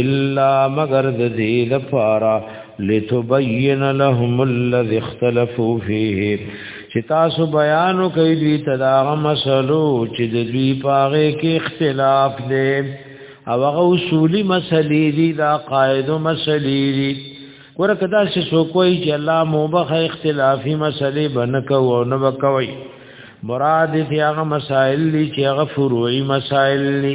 الا مگر د دې لپاره لتبين لهم الذي اختلفوا فيه چې تاسو بیانو کوي دوی تداغه مسلو چې د دوی پاغه کې اختلاف دی او هغه اصولي مسلې دي دا قاعده مسلې دي ورکه دا چې سو کوئی چې الله موبخه اختلافي مسلې بنکو او نه وکوي مراد دې هغه مسائل دي چې هغه فروعي مسائل دي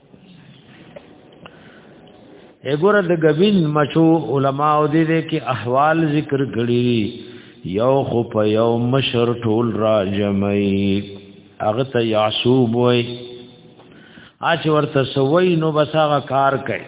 اګوره د غوین مچو علما او دې دې کې احوال ذکر کړي یو خو په یو مشر ټول را جمعي هغه ته یعصوب وای اچ ورته سوي نو بس هغه کار کوي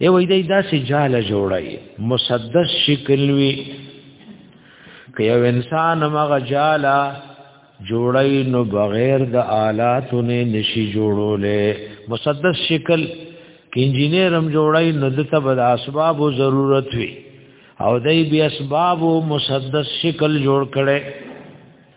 ای وای دی دا سي جاله جوړای مسدس شکل وی که یو انسان مغه جاله جوړای نو بغیر د آلاتو نه نشي جوړولې مسدس شکل کې انجینر هم جوړای نو د تب د اسباب ضرورت وی او دای بیا اسباب مسدس شکل جوړ کړي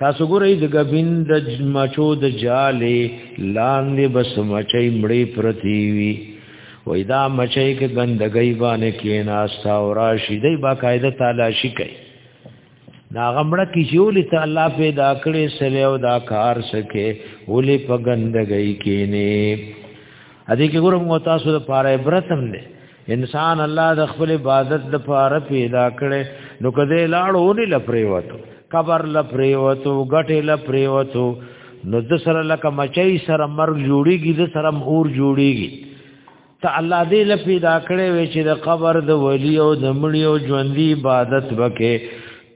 تاسو ګورئ د غبین د مچو د جالې لاندې بس مچي مړې پرتی وي وای دا مچي کې ګندګۍ باندې کېناستا او راشي دی باقاعده تالاشي کوي دا غمړه کې جوړې ته الله پیدا کړې سره او دا کار سکے ولې په ګندګۍ کې نه ا دې کې ګورم تاسو د پاره برتم نه انسان الله د خپل عبادت د پاره پیدا کړي نو کده لاړو نه لپریوتو قبر لپریوتو غټه لپریوتو نو د سره لکه مچي سره مرګ جوړیږي د سره اور جوړیږي ته الله دې لپی دا کړې وې چې د قبر د ولی او د مړی او ژوندۍ عبادت وکې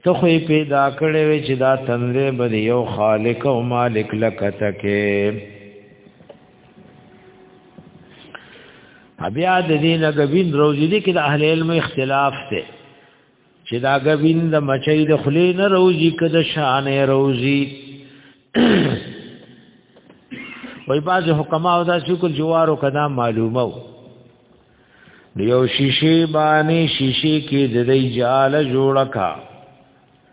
ته خو پیدا کړې وې چې دا تندې بده یو خالق او مالک لکته کې بیا د دین غوین روزی دي کې د اهل علم اختلاف ته چې دا غوین د مچې د خلی نه روزي کده شان روزي وای باز حکما او دا شکل جوارو کدا معلومه و یو شیشه باندې شیشه کې د دې جال جوړکا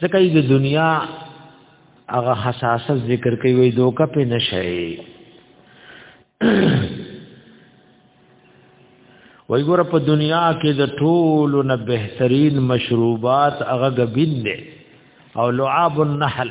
ځکه د دنیا هغه حساسه ذکر کوي وي دوکه په نشي وای ګور په دنیا کې د ټولو نه بهترین مشروبات هغه غبین دي او لعاب النحل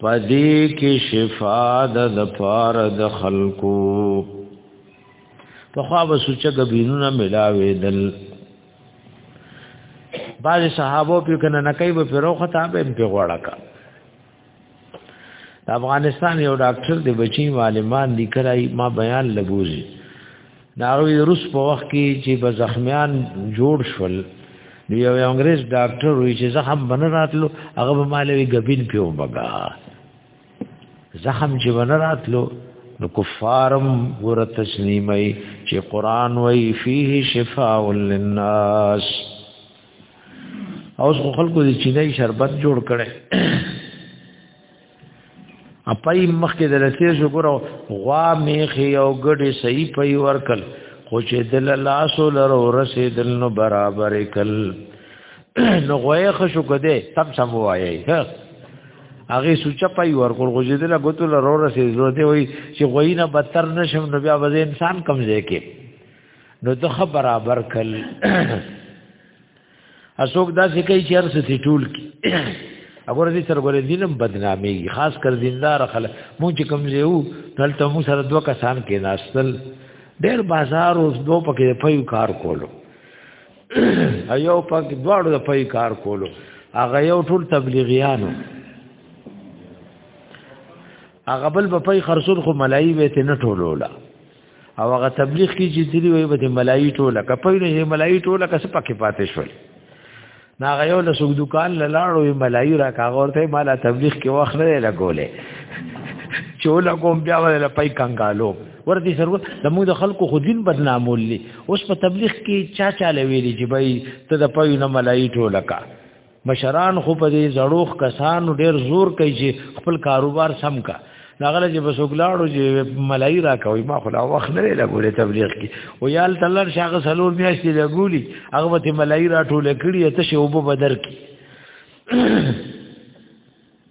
پدې کې شفا د لپار د خلقو په خوا به سوچ غبینونه ملاوي دل بعض صحابه په کنه نکای به پروخه تا به په غوړه کا د افغانستان یو ډاکټر د بچی معلمان لیکلای ما بیان لګوزي ناغوی روس په وخت کې چې به زخمیان جوړ شول نو یو انګريز ډاکټر وی چې زخم بن راتلو هغه به مالوي غبین پیو بگا زخم چې بن راتلو نو کفارم ور تسلیمي چې قران وی فيه شفاء للناس اوس خلکو دې چینه شربت جوړ کړي اپای مخکې د لسې شو ګورو غوا میخي او ګډي صحیح پي ورکل خو چې دل لاسو لرو رسیدل نو برابر کل نو غوې خشو کده تب سم وایي هغه سوچ پي ورکل خو چې دل غوتو لرو رسیدل دی وي چې غوې نه بدتر نشم نو بیا وځي انسان کمزې کې نو دغه برابر کل اسوک دا چې کوي چې ارسه سي ټول کی اګور دې سره ګورې دینم بدنامي خاص کر زندار خل مونږ چې کم زیو دلته مو سره دوه کسان کې ناستل ډېر بازار اوس دوه پکې پيو کار کولو ایو پکې دواړو د پي کار کولو هغه یو ټول تبلیغیانو هغه بل په پي خرصول خو ملایي وې ته نه ټولولا او هغه تبلیغ کی چې دی وي به ملایي ټوله کپوی نه ملایي ټوله کس پکې پاتې شول نا غيو له سوق دکان لاړو ملایي را کاغور ته مالا تبلیغ کې وخت نه لګولې چولا کوم بیا ول پای کنګالو ورته سرو د موږ د خلکو خودین بدنامول لي اوس په تبلیغ کې چا چا لویلي چې بای ته د پوی نه ملایي ټوله کا مشران خو په دې زړوخ کسانو ډیر زور کوي چې خپل کاروبار سم کا ناغله چې بس وګلاړو چې ملای را کوي ما خو لا وخت نه لګولې تبلیغ کې او یال تلر شاغه سلور میاشتې لګولي هغه ته ملای را ټوله کړی ته شی وب بدر کې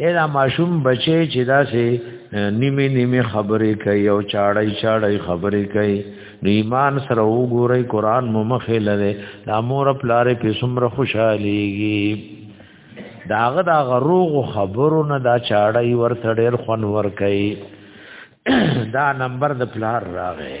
اې دا ماشوم بچي چې دا سه نیمه نیمه خبرې کوي او چاړی چاړی خبرې کوي نو ایمان سره وګورئ قران مو مخې لره د امور پلارې په سمره خوشاليږي داغه دا غروغ خبرو نه دا چاړی ورته ډېر خون ور کوي دا نمبر د پلار راغی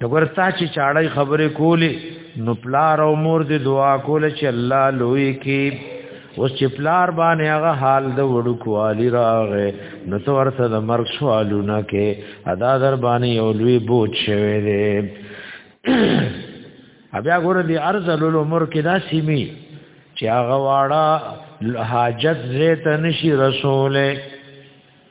دغور تا چې چاړی خبره کولی نو پلار او مور دې دعا کوله چې الله لوی کی اوس چې پلار باندې هغه حال د وړو کوالی راغې نو تو ورته د مرګ سوالونه کې ادا در باندې یو لوی بوج شوی دی بیا ګور دی ارزل العمر کې دا سیمی چې هغه واړه حاجت زیت نشي رسوله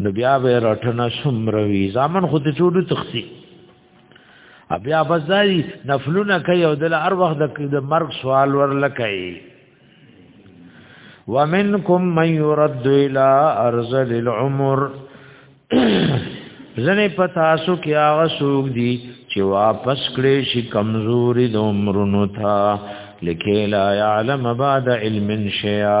نو بیا به رټنه سمروي ځامن خو ته ټولو تختی بیا بزای نفلونه کوي او د هر وخت د مرګ سوال ورل کوي ومنکم من يرد الى ارض العمر زنه پتا سو کې هغه سوق دي چې واپس کړي شي کمزوري د عمرونو تھا لکه لا يعلم بعد علم شيئا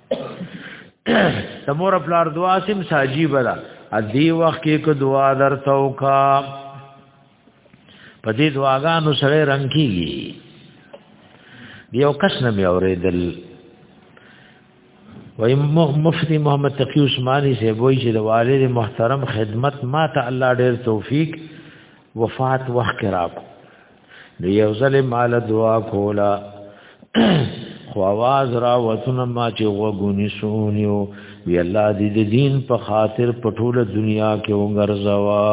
تمور پلار دعا سم ساجی برا ادي وخت کې کو دعا درته وکا په دې دعاګانو سره رنگ کیږي دیو کس نه مې اورېدل وای مفتی محمد تقی عثماني سه وای چې د والد محترم خدمت ما ته الله ډېر توفیق وفات وخت راکو نو یو ځل مال دعا کولا خو आवाज را وتنه ما چې وګونی سونیو وی الله دې د دین په خاطر په ټوله دنیا کې وګرځوا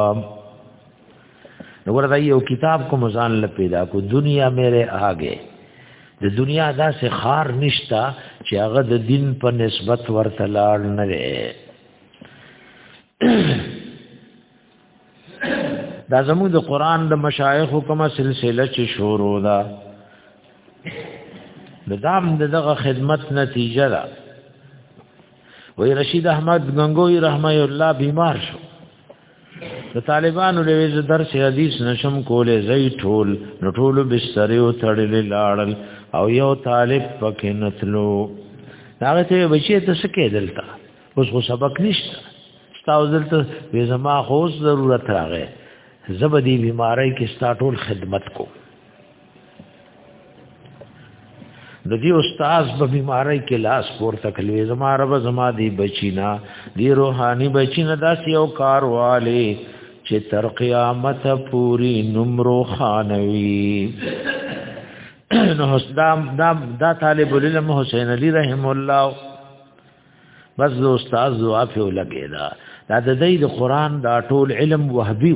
نو ورته یو کتاب کو مزان ل پیدا کو دنیا میرے آگے د دنیا داسې خار نشتا چې هغه د دین په نسبت ورته لاړ نه وي دا زموږ د قران د مشایخ کومه سلسله چې شروع ده د دام دغه خدمت نتیجه ده وی رشید احمد غنگوی رحمه الله بیمار شو د طالبانو د ویز درس حدیث نشم کولې زئی ټول نو ټول بسترې او تړل لاړل او یو طالب پکې نتلو هغه ته بچی ته سکه دلته اوس خو سبق نشته تاسو دلته وې زما خو ضرورت راغې زبدي بیماری کې ستا ټول خدمت کو د دې استاد په بیماری کې لاس پور تکلوي زما رب زما دی بچینا دی روحاني بچینا داس یو کارواله چې تر قیامت پوری نمرو خانوي نو حسدام دا دا طالب العلم حسین علی رحم الله بس د استاد ځواب یو لګی دا دا د دې د قران دا ټول علم وهبي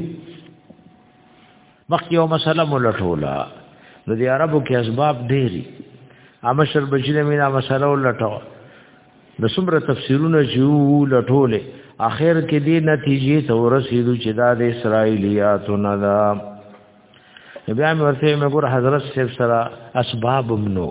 مخکې یو مسله مولټولا د دې عربو کې اسباب ډېری امشر بشیر مینا مسله ولټو د څومره تفسیرونه چې ولټولې اخر کې دې نتیجې ته ورسېدو چې دا د اسرایلیات نه ده بیا مې ورته مې ګور حضرت صاحب سره اسباب منو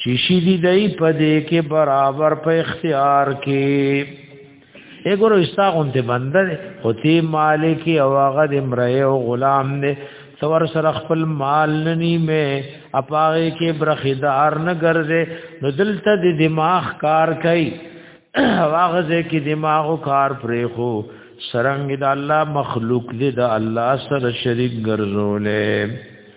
چې شي دی دای په دې کې برابر په اختیار کې اګورو استاغون ته بندر او تی مالک او هغه د امرئ او غلام نه تور سره خپل مال ننی مې اپاغه کې برخیدار نه ګرځي نو دلته د دماغ کار کوي هغه ځکه دماغ کار پرې خو سرنګ د الله مخلوق دې د الله سره شریک ګرځولې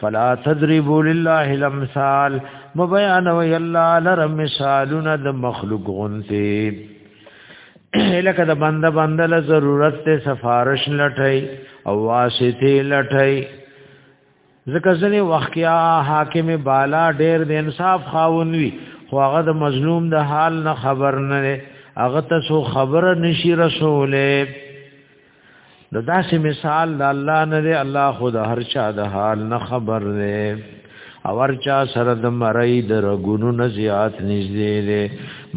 فلا تضربوا لله الامثال مبيان وي الله لر مثالنا د مخلوق غنته لکه د بنده بنده له ضرورت ته سفارش لټای او واسطه لټای ځکه ځنې واقعیا حاکم بالا ډېر د انصاف خاون وي خو هغه د مظلوم د حال نه خبر نه هغه ته سو خبره نشي رسوله نو داسې مثال د الله نه دی الله خو د هر چا د حال نه خبر دی او هر چا سره د مرۍ د رګونو نه زیات نږدې دی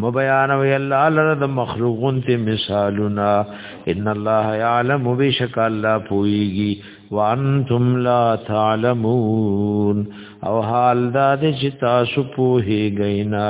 مو بیانوي الله لره د مخلوقون ته مثالونه ان الله يعلم بشک الله پويږي وانتم لا تعلمون او حال دا چې تاسو پوهیږئ نه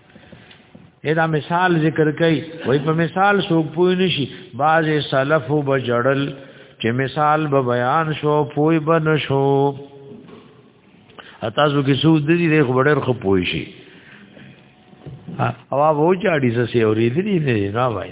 دا مثال ذکر کړي وای په مثال سو پوی نشي باز سلف وبجړل چې مثال به بیان شو پوی بن شو اته زو کې سود دي د خبرې خو پوي شي او هغه وځاړي زسي اورېدلې نه نه وای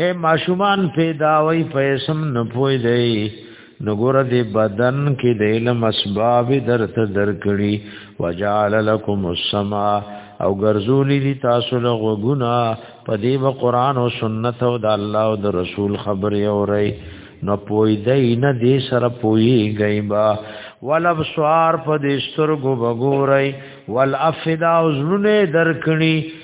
اے ماشومان پیدا وای پیسم نه پوي دی نو ګور دی بدن کې د علم اسباب درته درکړي وجعل لكم السما او ګرځولې دي تاسو له غوګنا په دې و قران او سنت او د الله او د رسول خبرې اوري نو پوي دی نه دې سره پوي غيبا ولبصار په دې سترګو بګوري ولافدا او زړونه درکړي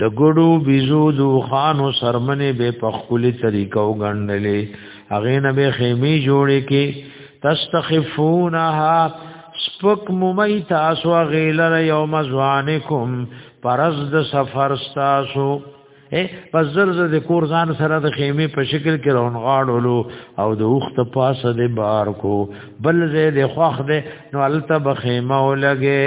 د ګړو بيزو دو خانو سرمنې به په خولي طریقو غندلې هغه نه به خیمه جوړې کې تستخفونها سپک ممی تاسو غیلر یوم ځوانکم پرز د سفر تاسو پس زر زر د کور ځان سره د خیمه په شکل کې رون غاړولو او د وخت پاسه د بار کو بل زه د خوخ د نو الته بخیمه ولګي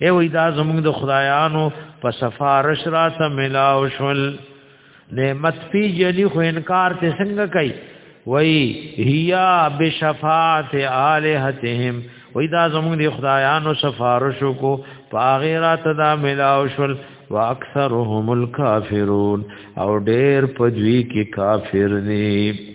ای وای دا زمونږ د خدایانو په سفارش را ته ملاو شول نعمت پی جلی خو انکار ته څنګه کوي وای هيا بشفاعت الہتهم وای دا زمونږ د خدایانو سفارش کو پاغیرات دا ملاو شول واکثرهم الکافرون او ډیر پدوی کې کافر دي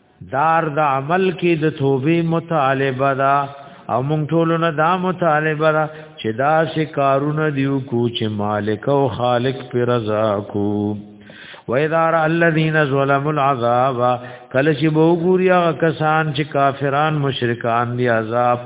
دار د دا عمل کې د توبې مطالبه ده او مونږ ټول نه دا مطالبه ده چې دا شي کارونه دیو کو چې مالک او خالق پر رضا کو و اذا را الذين ظلموا العذاب کله چې وګوریا کسان چې کافران مشرکان دی عذاب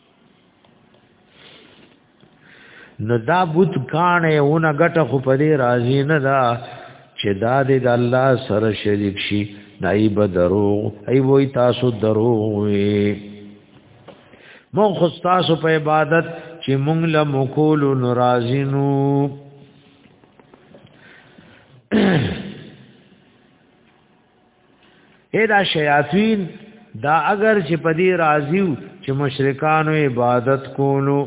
نو دا بوت کانه اون غټه خو په دې راضی نه دا چې دا دې د الله سره شریک شي نایب درو ای وای تاسو درو وي مون خو تاسو په عبادت چې مونږ له مقول ناراضی نو اې دا شیاطین دا اگر چې په دې راضیو چې مشرکانو عبادت کولو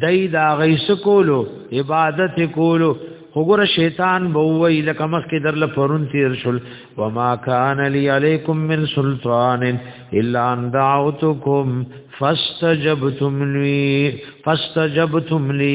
دای دا غیس کولو عبادت کولو وګوره شیطان به وی لکه مخ کې درل پرون تیر شل وما کان لی علیکم من سلطان الا ان دعوتکم فاستجبتم لی فاستجبتم لی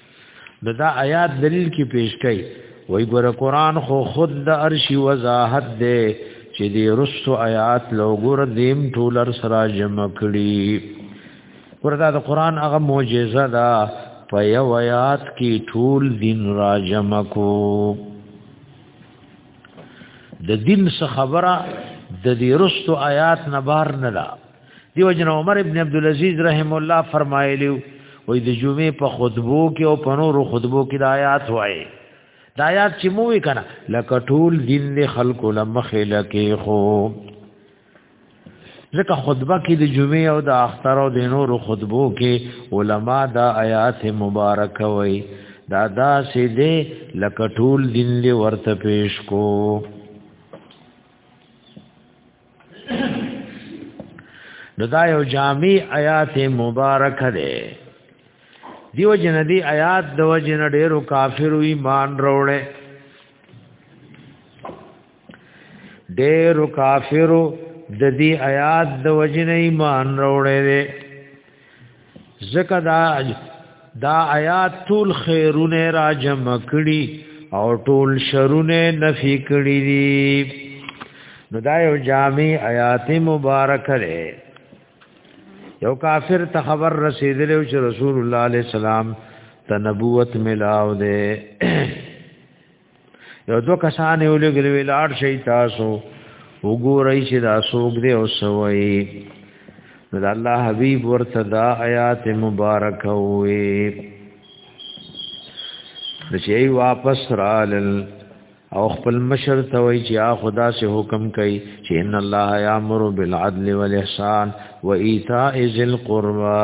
د دا آیات دلیل کې پیش کړي وای ګور قران خو خود د عرشی وضاحت دی چې دی رسو آیات لو ګور دیم ټولر سرا جمع کړي ورته د قران هغه معجزه ده په یو آیات کې ټول دین را جمع کو د دین څخه خبره د دې رسو آیات نه بار نه ده دیو جن عمر ابن عبد العزيز رحم الله فرمایلی وې د جمعې په خطبو کې او په نورو خطبو کې د آیات وایي د آیات چې مو وی کنه لکه ټول دین له خلکو لمخې لکه خو ځکه خطبه کې د جمعې او د اختر او د نورو خطبو کې علما دا آیات مبارک وي دا دا سي دي لکه ټول دین له ورته پیش کو نو دا یو جامع آیات مبارک ده دیو جن دی آیات دو جن ډیرو کافرو ایمان وروړي ډیرو کافرو د دې آیات د وجنې ایمان وروړي ځکه دا دا آیات ټول خیرونه را جمع کړي او ټول شرونه نفي کړي دي نو دا یو جامع آیات مبارک لري یو کافر ته خبر رسیدلی چې رسول الله علیه السلام ته نبوت ملاو دی یو دو کسان یو لګل ویلار شي تاسو وګورئ چې دا سوګ دی او سوي نو الله حبيب ورته دا آیات مبارک وې چې واپس رالل او خپل مشر ته وی چې یا خدا سے حکم کوي چې ان الله یامر بالعدل والاحسان و ایتاء ذل قربا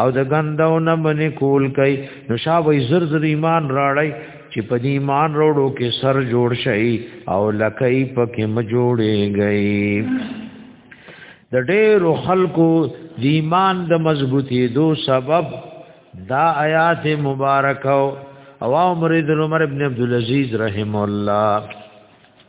او د غندو نه منې کول کوي نو شابه زر زر ایمان راړی چې په دې ایمان وروړو کې سر جوړ شي او لکې پکې م جوړې گئی د ډېرو خلکو د ایمان د مضبوطی دو سبب دا آیات مبارکه او عمر ابن عمر ابن عبد العزيز رحم الله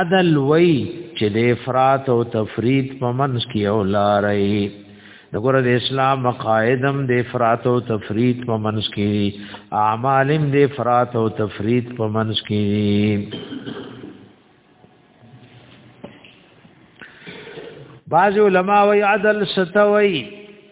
عدل وای چې د افراط او تفرید په منځ کې او لارې دغه د اسلام مقاعدم د افراط او تفرید په منځ کې اعمالم د افراط او تفرید په منځ کې بعض علما وی عدل ستوي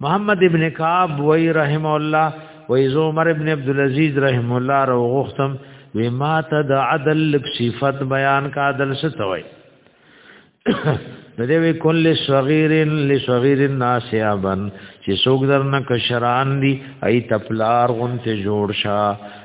محمد ابن کعب وی رحم الله وی عمر ابن عبد العزيز رحم الله رو غختم وی ما ته د عدل لک صفت بیان کا عدل ستوي دغه وی کل صغیر لصغیر الناس ابن چې څوک درنه کشران دي ای تپلار غون ته جوړ شه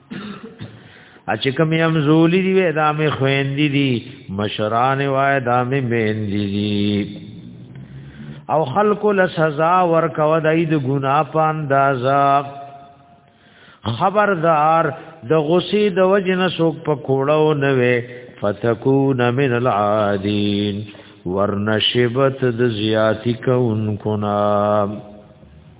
اچ کم یم زولی دی وې دا مې خويندې دي مشران وای دا مې مېندې دي او خلق له سزا ورکو دای د ګنا پاندازا خبردار د غصې د وجنه سوک په کوړو نه وې فتكون من العادين ورنشبت د زیاتی کونکو نام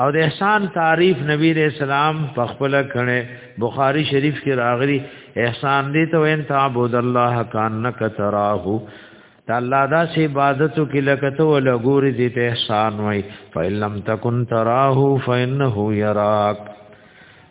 او د احسان تعریف نبی رسول الله په خپل کړه بخاری شریف کې راغلی احسان دې ته وین تعبد الله کانک تراه دا الله دا سي عبادتو کې لکته ول ګوري دې ته احسان وای فإلم تکن تراه فإنه يراک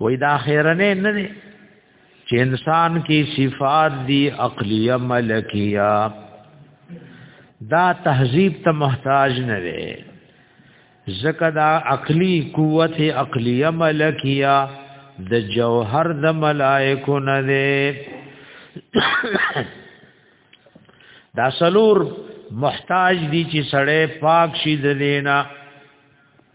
وې دا خیرنه نه نه چې انسان کې صفات دي عقلیه ملکیه دا تهذیب ته محتاج نه دی زکه دا عقلی قوت عقلیه ملکیه د جوهر د ملائکو نه دی دا سلور محتاج دي چې سړی پاک شي د لینا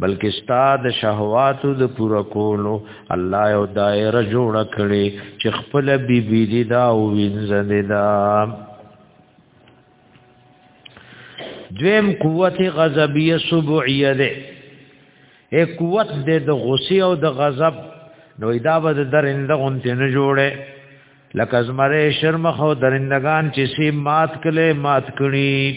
بلکې ستا د شهواتو د پوره کولو الله یو دایره جوړه کړي چې خپل بیبي دي دا او وینځنه دا دویم قوت غضبیه سبعیه ده اے قوت دې د غصې او د غضب نو دا به درنده غونته نه جوړه لکه زمره شرمخ او درندگان چې سی مات کله مات کړي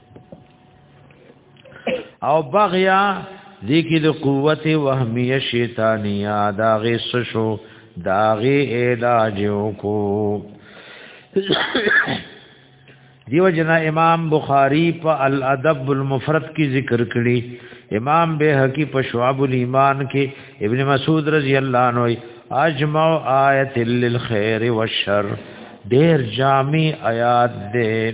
او بغیا دې کې د قوت وهمیه شیطانیه دا غي سشو دا غي علاج کو دیو جنا امام بخاری په الادب المفرد کې ذکر کړی امام به حقی په شعب الایمان کې ابن مسعود رضی الله عنه اجمع آیت للخير والشر ډیر جامع آیات ده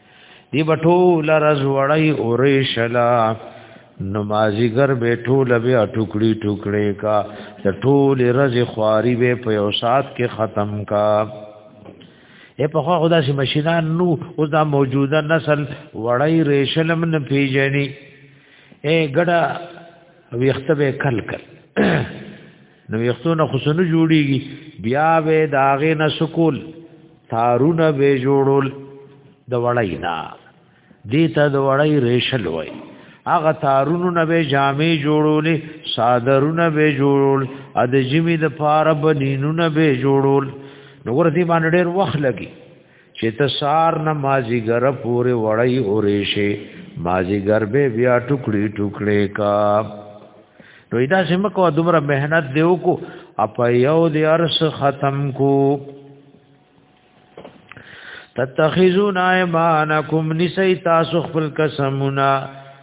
دی بټول رز وړی اوریشلا نمازیګر به ټول به ټوکړي ټوکړي کا د ټول رز خواري به په یو سات کې ختم کا اے په خو خدا شي مشینان نو اوس دا موجوده نسل وړی ریشلم نه پیژني اے ګډه ویخته به کل کل نو ویختونه خصنو جوړیږي بیا وې داغه نه سکول تارونه به جوړول د وړای نه دیتا د وړای ریشل وای هغه تارونو نه به جامې جوړولې صادرونه به جوړول ا د جمی د پاره بنینونه به جوړول نو ورته باندې ډېر وخت لګي چې ته سار نه مازیګر پورې وړی اورې شي مازیګر به بیا ټوکړي ټوکړي کا نو دا سم کو دومره مهنت دیو کو اپ یو دی ارس ختم کو تتخذون ایمانکم نسی تاسو خپل قسمونه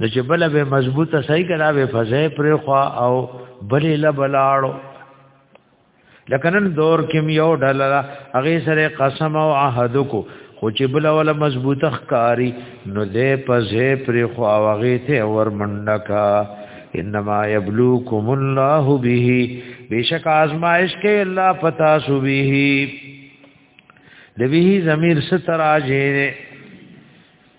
نو چې بل به مضبوطه صحیح کړه به فزې پر خوا او بلې لبلاړو لکه نن دور کې یو ډله هغه سره قسم او عهد کو خو چې بل ولا مضبوطه ښکاری نو دې پزې پر خو هغه ته ور منډکا انما یبلوکم الله به بیشک آزمائش کې الله پتا سو به د به ضمیر ستراجه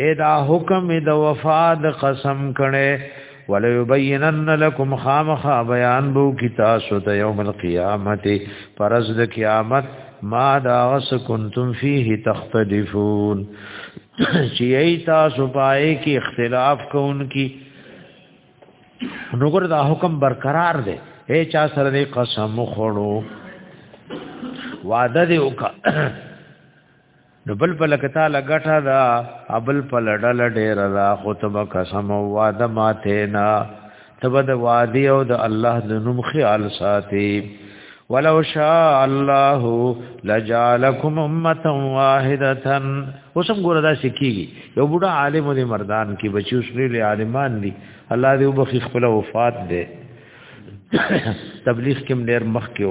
اے دا حکم د وفاد قسم کړي وليبينن لكم خامخا بیان بو کی تاسو ته یوم القیامت پرز د قیامت ما دا غس کنتم فيه تختلفون چی ای تاسو پای کی اختلاف کون کی نوګر دا حکم برقرار دی اے چا سره دی قسم خړو وعده دی وکا نو بل په لکتا لګټه دا ابل په لړل ډیر دا خطبه قسم او وعده ماته نه تبه د وادي او د الله د نوم خیال ساتي ولو شاء الله لجعلكم امه واحده اوسم ګور دا سکی یو بډا عالم دې مردان کې بچو شری له عالمان دي الله دې وبخي خپل وفات دې تبلیغ کې ډیر مخ کې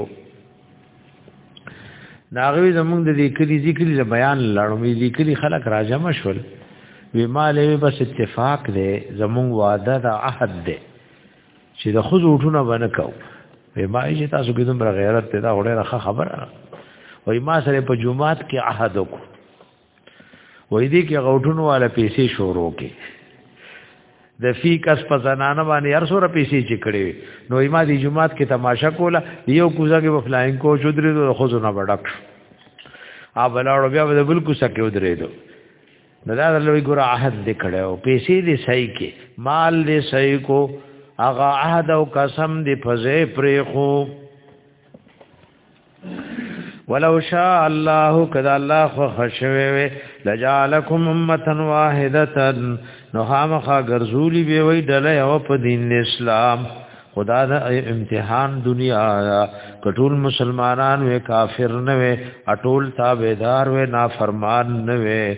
ناغوی زمونږ د دې کلی ذکر له بیان لړمې ذکر خلک راجم شول وی مالې بس اتفاق دی زمونږ وعده د عهد دی چې د خود وټونه ونکاو وی ما یې تاسو کې دومره غیرت ته دا وړه خبره وی ما سره په جمعات کې عهد وکړ وای دي کې غوټونو والا پیسې شروع کې د فی کس په زنانه باندې هر سره پیسې چکړې نو ما دي جمعات کې تماشا کوله یو کوزه کې فلاین کو چودري د خوځو نه بډک ا بلاړو بیا د بل کوسه کې ودرې دو نو دا لوی ګره عهد دې کړو پیسې دې صحیح کې مال دې صحیح کو اغه عهد او قسم دې فزې پرې خو ولو شاء الله کذا الله خو خشوي لجعلکم امه واحده نو خامخا ګرځولي به وي ډله او په دین اسلام خدا دا امتحان دنیا کټول مسلمانان وې کافر نه وې اټول تابعدار وې نافرمان نه وې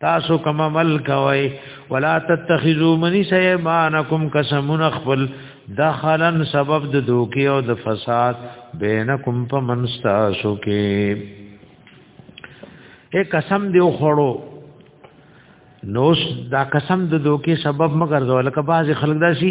تاسو کوم عمل کوي ولا تتخذوا من سيمانكم قسمون خپل دخلن سبب د دوکي او د فساد بینکم په منستا سو کې اے قسم دیو خړو نو دا قسم د دوکي سبب مگر ځول کباز خلک داسي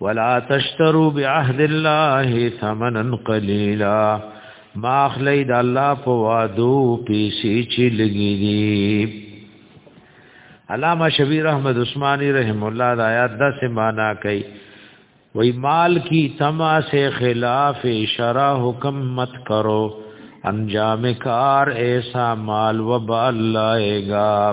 ولا تشتروا بعهد الله ثمنا قليلا ما اخلی د الله په وادو پیسې چې لګی دي علامه شبیر احمد عثماني رحم الله د آیات د سمانا کوي وای مال کی تما سے خلاف شرع حکم مت کرو انجام کار ایسا مال وبال لائے گا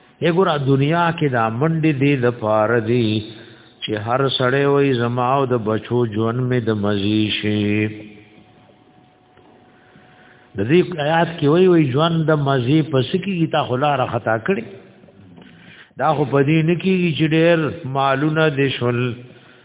یګور دنیا کې دا منډې دې د پاره دي چې هر سړی وای زما او د بچو ژوند مې د مزي شي د دې آیات کې وای وای ژوند د مزي پس کې تا خلا را خطا کړي دا خو پدې نه کېږي چې ډېر مالونه دې شول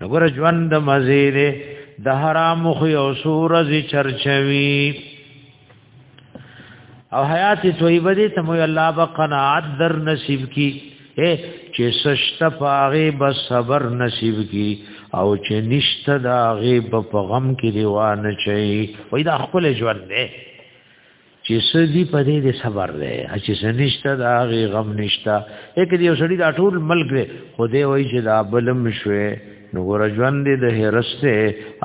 نګور ژوند د مزید د حرام خو یو سورز چرچوي او حیات طیبه دې ته مو الله به قناعت در نصیب کی اے چې سشت پاغه بس صبر نصیب کی او چې نشت دا غیب په غم کې دیوان چي وای دا خپل ژوند دی چې سدي په دې دې صبر دی چې سنشته دا غي غم نشته یک دې وسړي دا ټول ملک دی خو دې وای چې دا بلم شوي نو ګور ژوند دې د هرسته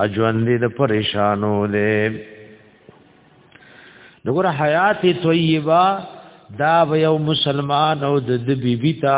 اجوند دې د پریشانو دې نو ګور حیات طیبه دا یو مسلمان او د بیبی تا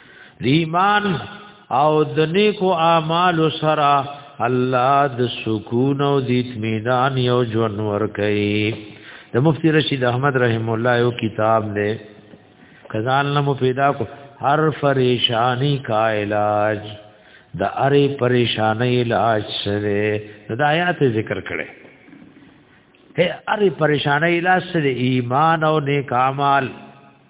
د ایمان او د نیکو اعمال سره الله د سکون او د اطمینان یو ژوند ورکړي د مفتی رشید احمد رحم الله یو کتاب دی کزان نو پیدا کو هر پریشانی کا علاج د اره پریشانی علاج سره د آیات ذکر کړي ته اره پریشانی علاج سره ایمان او نیک اعمال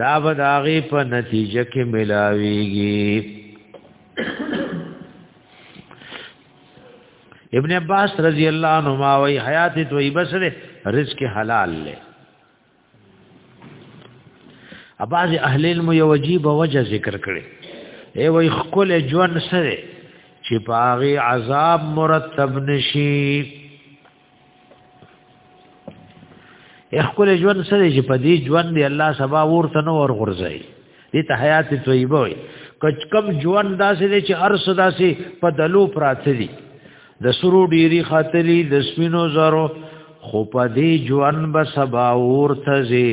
دا به د هغې په نتیجه کې ملاویږي ابن عباس رضی الله عنهما وی حیات طیبه سره رزق حلال له اباز اهل علم یو عجیب وجه ذکر کړي ای وی خپل ژوند سره چې پاغي عذاب مرتب نشي خپل ژوند سره چې په دې ژوند دی الله سبا ورته نو ور غورځي دې ته حیات طیبه وي کچ کم ژوند داسې دی چې ارس داسې په دلو پراته دي د سرو ډيري خاطري د سپینو زرو خو په دې ژوند به سبا ورته زی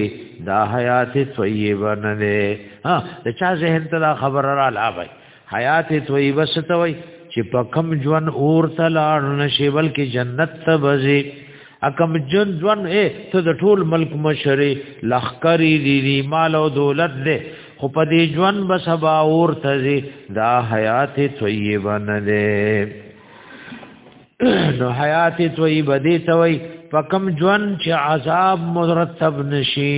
دا حیات طیبه نه ده ها د چا ذهن ته خبر را لا وای حیات طیبه ستوي چې په کم ژوند اور ته لاړ نشي بلکې جنت ته بځي اکم جن ژوند اے ته د ټول ملک مشري لخکری دی دی مال او دولت دې خو په دې ژوند به سبا اور ته زی دا حیات طیبه نه دې نو حیات طیبه دې توي په کم ژوند چې عذاب مرتب نشي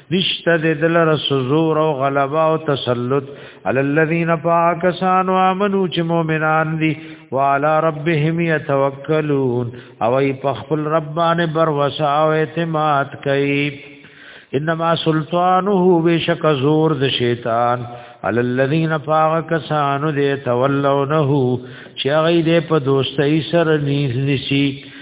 نشته د دل رسزور او غلبا او تسلط علی الذین پاکسان و امنو چې مؤمنان دي وعلى ربهم يتوکلون او ای په خپل رب باندې بر وسا او اعتماد کوي انما سلطانه بشک زور د شیطان علی الذین پاکسان دې تولونه چې هغه دې په دوستۍ سره نیز نسی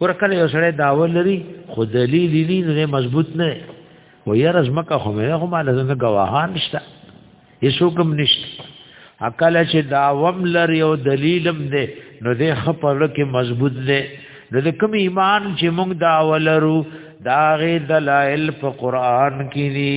ورکل یو سره داو لري خو دلیل لري نه مضبوط نه و یې رزمکه خو مې خو مال زنه گواهان نشته هیڅ کوم نشته عقل چې داوم لري او دلیلم دی نو دې خپل کې مضبوط دی نو د کوم ایمان چې موږ دا ولرو دا غي دلائل په قران کې دي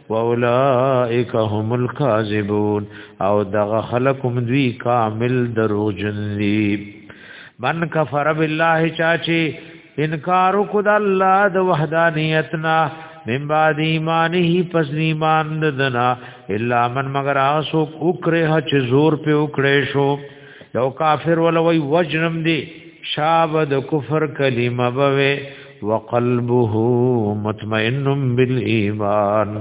واولائک هم الكاذبون او دغه خلقم دوی کامل دروغجن دي من کفر بالله چاچی انکار کو د الله د وحدانیتنا من بعد ایمانه پس ایمان ددنا الا من مگر اسو وکره چې زور په وکړې شو یو کافر ولوي وجنم دی شاب د کفر کلمه بوي وقلبه مطمئن بالایمان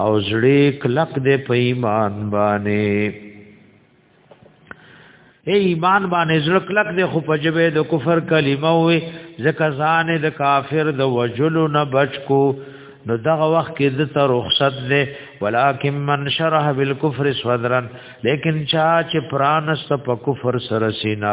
او زړه کلک دې په ایمان باندې اے ایمان باندې زړه کلک دې خو په جبه د کفر کلمه وې ځکه ځان د کافر د وجلو نه بچکو نو دغه وخت کې د ته رخصت ده ولکن من شرح بالکفر صدرا لیکن چا چې پرانست په کفر سره سینا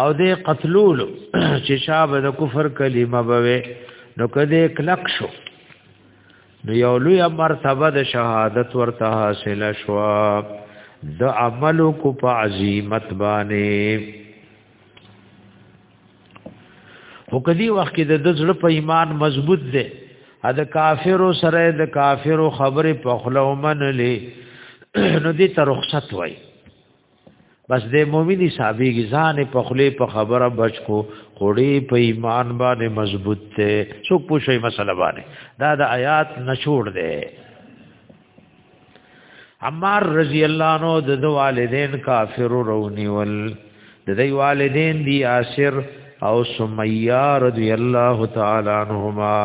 او دې قتلول چې شاب د کفر کلمه بوي نو کده کلک شو نو یو لوی مرتبه د شهادت ورته حاصل شو د عمل کو په عظمت باندې هو کدی وخت کې د ځړ په ایمان مضبوط دی ا د کافر سره د کافر خبره په خلومن لې نو دې ته رخصت وای بس د مؤمنی صاحبې ځان په خله په خبره بچ کو خړې په ایمان باندې مضبوط ته څوک پوښي مسله باندې دا د آیات نشوړ دی عمار رضی الله عنه د والدین کافر رونیول د دی والدین دی یاسر او سمیہ رضی الله تعالی عنہما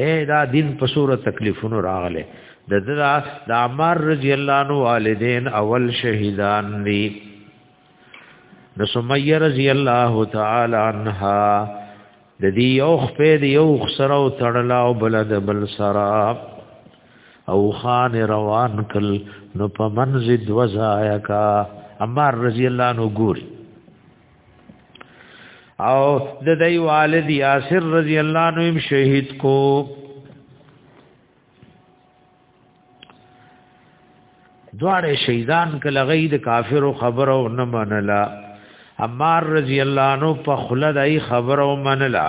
اے دا دین په صورت تکلیفونو راغله د دلا د عمر رضی الله عنه والدین اول شهیدان دي د سمیه رضی الله تعالی عنها د دې یو خپې د یو خسره او تړلا او بل د بل سرا او خان روان کل نو په منځ د وزایا کا عمر رضی الله عنه ګوري او د دای والد یاسر رضی الله عنه هم شهید کو دواړه شهیدان کله غي د کافرو خبرو نه منلا عمار رضی الله عنه په خلدای خبرو منلا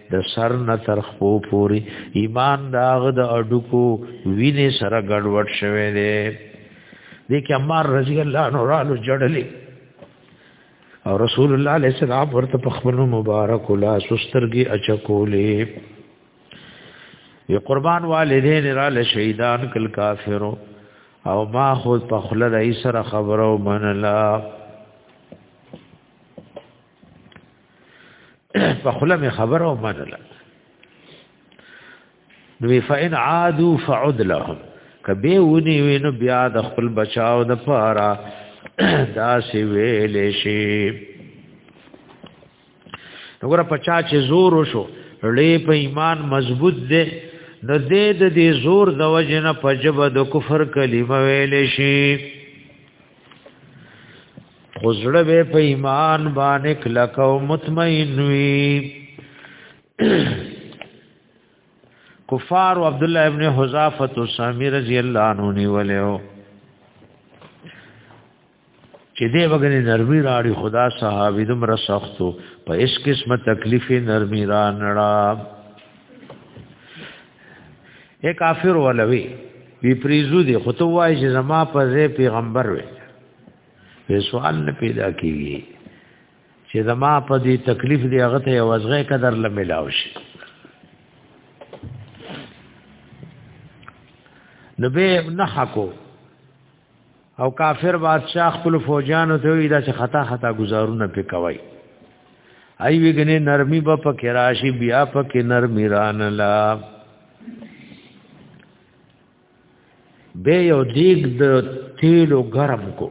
د سر نه تر خپو پوری ایمان داغ د اډوکو وینې سره ګډوډ شوه دی دې کې عمر رضی الله عنه رالو جړلې او رسول الله علیه السلام ورته په خپل مبارک لا سسترګي اچکولې وی قربان والدین را له شهیدان کل کافرو او ما خود په خله د ایسره خبرو منلا په خله می خبره او منله نو فإن عادوا فعد لهم کبه ونی وینو بیا د خپل بچاو د پاره دا سی ویل شي وګوره پچا چې زور وشو لې په ایمان مضبوط دی نو دې د دې زور د وجنه په جبه د کفر کلمه ویل شي خزړه به په ایمان باندې کلک او مطمئن وي کفار عبد الله ابن حذافه السامي رضی الله عنه نیولیو چې دې وګنې نرمي راړي خدا صحابي دم رسختو په اس قسمه تکلیفې نرمي را نړا اے کافر ولوي وی پریزو دی خو ته وای چې زما په ځای پیغمبر وي په سوال نه پیدا کیږي چې زما په دې تکلیف دی هغه ته وزغه قدر لملاو شي نو به نه حقو او کافر بادشاہ خپل فوجانو ته وی دا چې خطا خطا گزارونه پکوي ای وګنه نرمي په پکې راشي بیا پکې نرمي رانلا به یو دیګ د تیلو ګرم کو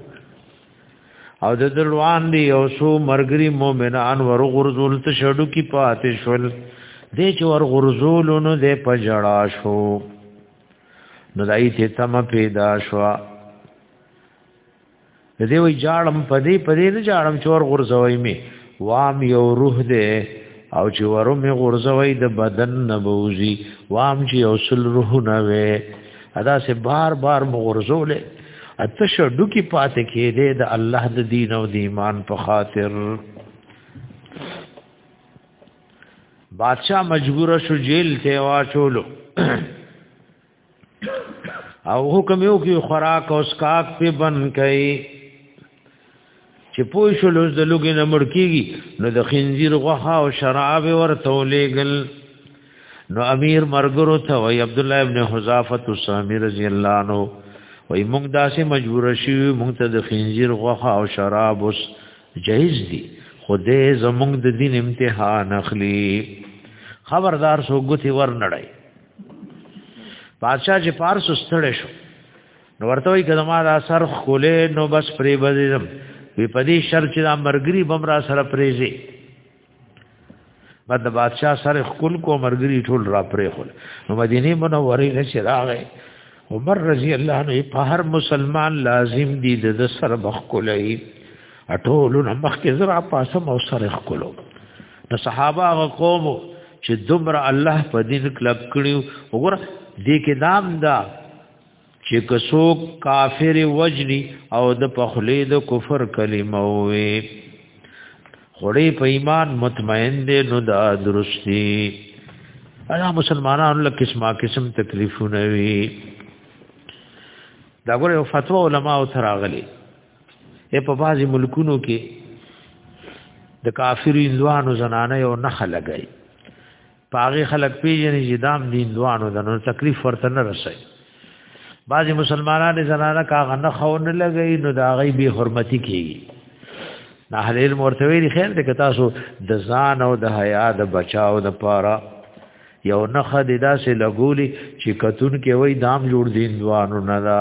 او د دروان دی او سو مرګري مؤمنان ور غرزول ته شډو کی پاتې شول دې چې ور غرزول نو دې پجړا شو نو دای ته تم پیدا شو د دې وی جاړم پدې پدې نه جاړم چور غرزوي می وام یو روح دې او چې ورو می غرزوي د بدن نبوزي وام چې یو سل روح نه وي ادا سه بار بار مغرزولې اتش ډوکی پاتې کې دې د الله د دین او د ایمان په خاطر بادشاہ مجبور شو جیل ته واچولو او حکم یو کې خوراک او سکاک په بن کړي چې پوه شو لوز د لوګي نه مړ کیږي نو د خنزیر غوخه او شراب ورته لېګل نو امیر مرګرو ته وای عبد الله ابن حذافه الصامی رضی الله عنه وای موږ داسې مجبور شو موږ ته د خنزیر غوخه او شراب اوس جایز دی خدای زمونږ د دین امتحان اخلي خبردار سو ګوتی ور نړای پادشاہ چې پارس ستړې شو نو ورته وی کله ما دا سر خولې نو بس پری بزم وی پدی شر چې دا مرګری بم را سره پریزي بعد د بادشاہ سره خپل کو مرګري ټول را پرې خل نو مدینه منوره له شراغه عمر رضی الله عنه په هر مسلمان لازم دي د سر بخکلې اټول نو مخکې زرا پاسم او سره خپلو نو صحابه هغه قوم چې دومره الله په دین کلب کړیو وګوره دې کې دام دا چې کڅوک کافر وجنی او د پخلی د کفر کلمه وي خړې په ایمان مطمئن دي نو دا درستی انا مسلمانانو له قسمه قسم تکلیفونه وي دا ګوره فتوا علما او تراغلي اے په بعضي ملکونو کې د کافر اندوانو زنانه یو نخ لګي پاغي خلک پیژنې چې دام دین دوانو د نو تکلیف ورته نه رسي بعضی مسلمانان زنانه کاغه نه خون لګي نو دا غي به حرمتي کیږي نه حلیل مرته ویری خیر دې که تاسو د ځان او د حیا د بچاو د پاره یو نه خدیدا سه لګولي چې کتون کې وای دام جوړ دین دوانو نه دا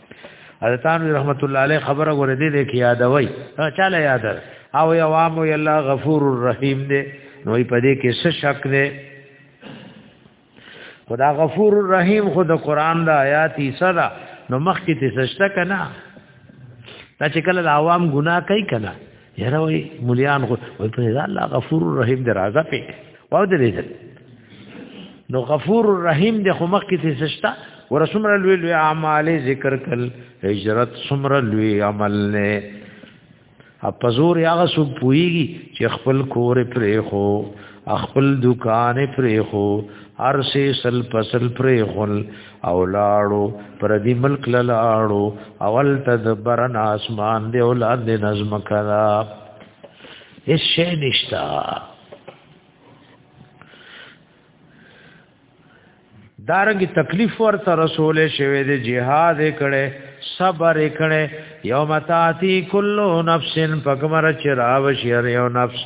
حضرتان رحمت الله علیه خبره غوړې دې دې کې یادوي چاله یادر او یوام وی الله غفور الرحیم دې نو په دې کې څه شک دې خدا غفور الرحیم خود قران دا آیات یې صدا نو مخ کې ته سجده کنا دا چې کله عوام ګناه کوي کنا یاره وای مليان خو وای په ځان الله غفور الرحیم دی راځه په واو دې نو غفور الرحیم دی خو مخکې ته سشتا ورسمر لوی لوی اعمال ذکر کل هجرت سمر لوی عمل نه اپزور هغه سو پویږي چې خپل کور پرې خو خپل دکان پرې خو ارسه سل پسل پرې خل او لاړو پر دې ملک لاړو اول تدبرن اسمان دی اولاد دې نظم کرا هیڅ شی نشتا دارنګ تکلیف ورته رسول شوی دی jihad کړي صبر کړي یوم تاتی کلو نفس پکمر چراو شیر یو نفس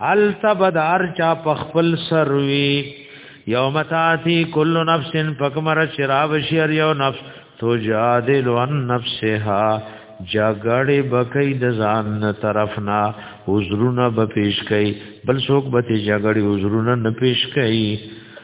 هل تبد ارچا پخپل سروي یوم تاتی کل نفس پکمر شراب شیر یو نفس تو جادل عن نفسها جګړې بکې د ځان طرفنا عذرونه به پیش کړي بل څوک به جګړې عذرونه نه پیش کړي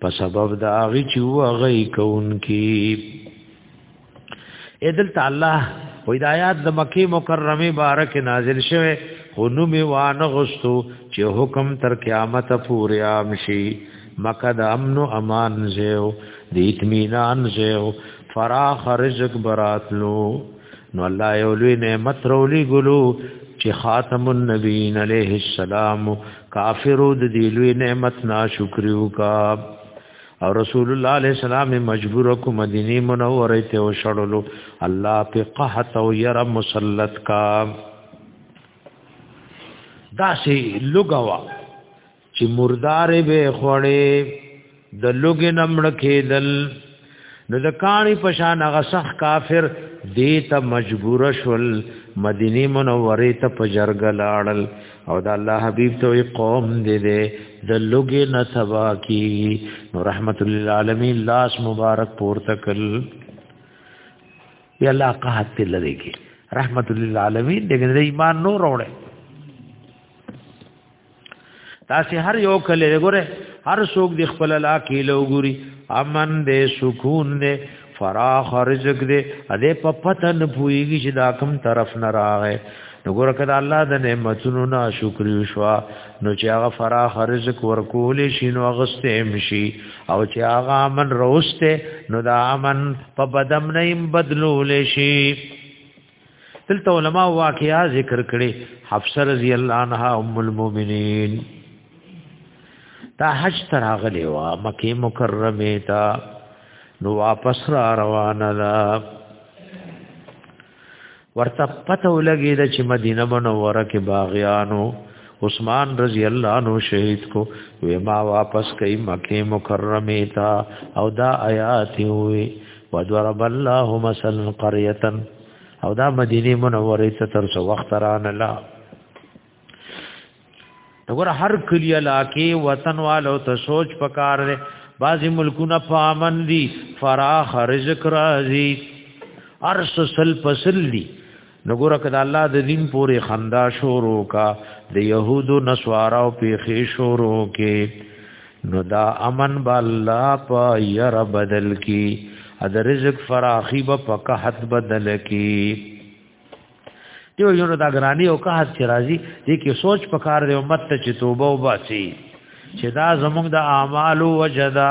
په سبب د هغه چې هغه کوونکی ادل تعالی وې د آیات د مکه مکرمه بارک نازل شوه خونو می وانه غستو چې حکم تر قیامت پورې عام شي مکه د امن او امان زیو د اطمینان زیو فراخ رزق براتلو نو الله یو لوی نعمت رولی ګلو چې خاتم النبیین علیه السلام کافرو د دې لوی نعمت ناشکری وکا او رسول الله علیه السلام مجبور کو مدینه منوره ته وشړلو الله په قحط او ير مسلط کا داسې لګوا چې مردار به خوړې د لوګ نمړ کېدل نو د کانی پشان هغه صح کافر دې ته مجبور شول مدینه منوره ته پجرګ لاړل او د الله حبیب ته قوم دې دې د لوګ نه سبا کی نو رحمت للعالمین لاس مبارک پورته کړ یا الله قحط لری کی رحمت للعالمین دغه ایمان نور وروړي تاسو هر یو کله وګوره هر څوک د خپل لا کې لوګوري امن دې سکون دې فراخ رزق دې ا دې په پتن پويږي چې دا کوم طرف نه راغې نګور کده الله د نعمتونو نه شکر وشوا نو چې هغه فراخ رزق ورکول شي نو غسته مشي او چې هغه امن روسته نو دا امن په بدم نه بدلول شي دلته علما واقعیا ذکر کړي حفصه رضی الله عنها ام المؤمنین دا حج تر غلې وا مکه مکرمه تا نو واپس را روانه ده ورته پته ولګی د چې مدینه منوره کې باغیانو عثمان رضی الله عنه شهید کو وې ما واپس کئ مکه مکرمه تا او دا آیات وې وضرب الله مثلا قريه او دا مدینه منوره ته تر څو وخت رانه لا وګوره هر کلی علاقه وطن والو ته سوچ پکار دی بعضی ملکونه فامن دي فراخ رزق راځي ارس سل فصل دي نو ګوره کدا الله د دین پورې خندا شورو کا د يهودو نسوارا او پیخي شورو کې نو دا امن با الله په ير بدل کی د رزق فراخي به په قحط بدل کی دیو یو دا غرانی او قحط چې راځي دې کې سوچ پکار دی امت ته چې توبه وباسي چې دا زموږ د اعمالو وجدا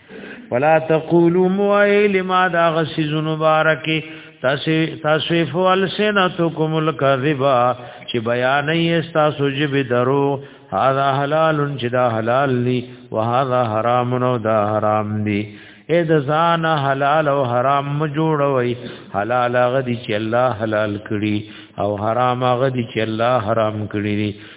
ولا تقولوا موای لما دا غسیز مبارک تاسو تاسو فول سنتکم الکذبا چې بیان یې تاسو جب درو هاذا حلال چې دا حلال دی وهذا حرام نو دا حرام دی اې د ځان حلال او حرام م جوړوي حلال هغه دي چې الله حلال کړي او حرام هغه دي چې الله حرام کړي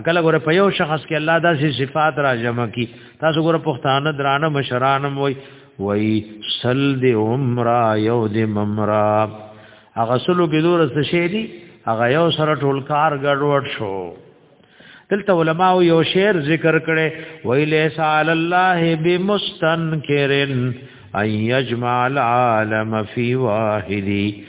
اکل غره په یو شخص کې الله داسې صفات را جمع کی تاسو غره پښتانه درانه مشرانم وای وای سل دی عمره یو دی ممرا هغه سلو کې دور څه شی دی هغه یو سره ټول کار ګډوډ شو دلته علما یو شعر ذکر کړي وای لیس علی الله بمستنکرن ان یجمع العالم فی واحدی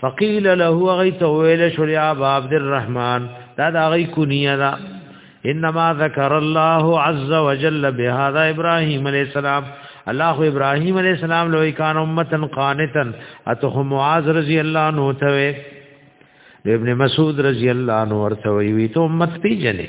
فقیل له غیت ویل شو یا ابا عبد الرحمن دا دا غی کنیه دا انما ذکر الله عز وجل بهذا ابراهیم علیہ السلام الله ابراهیم علیہ السلام لوی کان امتن قانتن اته معاذ رضی الله عنه ته ابن مسعود رضی الله عنه ورته وی ته امت پیجنې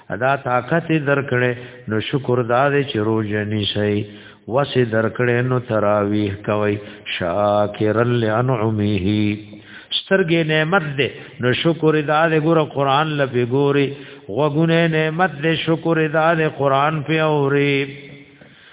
ادا طاقت درکړې نو شکر دا دې چې روزه نشي وس درکړې نو تراویح کوي شاکر لانعمه سترګې نعمت دې نو شکر دا دې ګور قران لپاره ګوري غوګونه نعمت دې شکر دا دې قران په اوري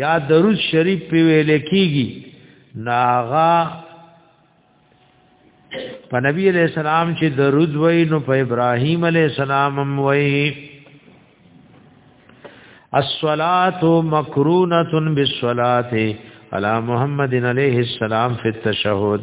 یا درود شریف په ویل کیږي ناغا په نبی علیہ السلام چې درود وای نو په ابراهیم علیہ السلام هم وای الصلاة مکرونة بالصلاة علی محمد علیہ السلام فی التشهد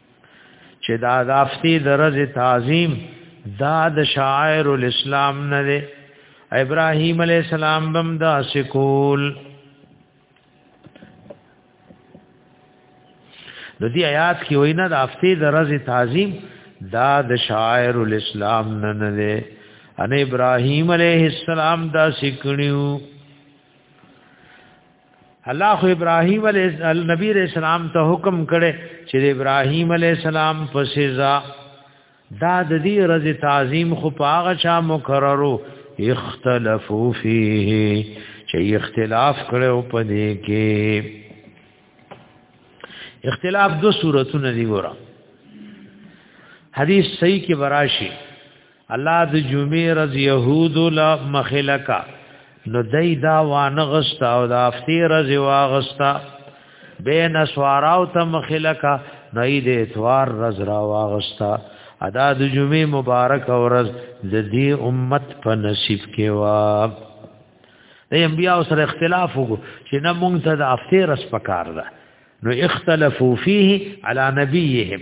چې دا د افتی درز تعظیم دا د شاعر الاسلام نه دی ابراهیم علی السلام بم دا سکول د دې آیات کې وینا د افتی درز تعظیم دا د شاعر الاسلام نه نه دی ان ابراهیم علیه السلام دا سکړیو الله خو ابراهيم عليه النبي اسلام ته حکم کړي چې ابراهيم عليه السلام په سزا دا د دې رز تعظیم خو پاغه چا مکررو اختلافو فيه چې اختلاف کړو په دې کې اختلاف دو صورتونه دی ګورم حدیث صحیح کې براشي الله د جمعې ورځ يهود لا مخلکا نو دای دا وانه غستا او دا افتی ورځ واغستا بین سواراو ته مخلکا نه دې اتوار ورځ را واغستا ادا د جمعې مبارک ورځ د دې امت په نصیب کې وا د انبیاء سره اختلاف وکړو چې نه مونږ ته د افتی ورځ پکار ده نو اختلافو فيه على نبيهم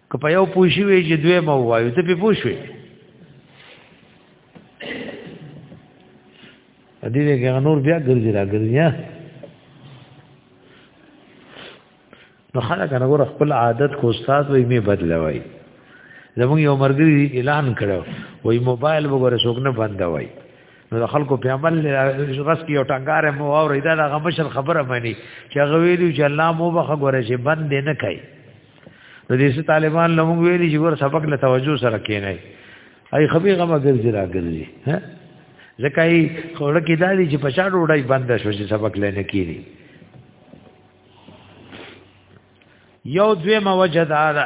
که په یو پوښي وي چې دوی مو وایو ته په پوښوي ا دې دې کې نور بیا ګرځي را ګرځي ها نو خلک نه ګور خپل عادت کو استاد وي می بدلوي زموږ یو مرګري اعلان کړو وای موبایل وګوره څوک نه بند وای نو د خلکو په عمل رس کې یو ټنګار مو او ریدا د غمشر خبره مانی چې غویلو چې الله مو بخ غره چې بند نه کوي نو دې چې طالبان له موږ ویلي چې ور سبق له توجه سره کینای ای خبي غمه ګرځي را ګرځي ها ځکه یې خوړه کې دالي چې پچا ډوډۍ بند شو چې سبق لنه کیږي یو دوی موجد اعلی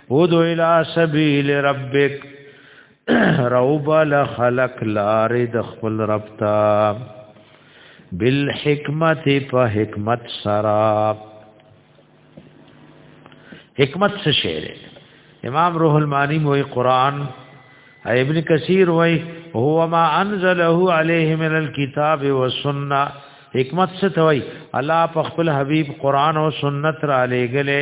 ودو الى سبيل ربك روب لخلق لار د خپل رب تا بالحکمت په حکمت سرا حکمت څه شعر امام روح المانی وی قران ابن کثیر وی هو ما انزله عليه من الكتاب والسنه حکمت څه توي الله په خپل حبيب قران او سنت را لېګلې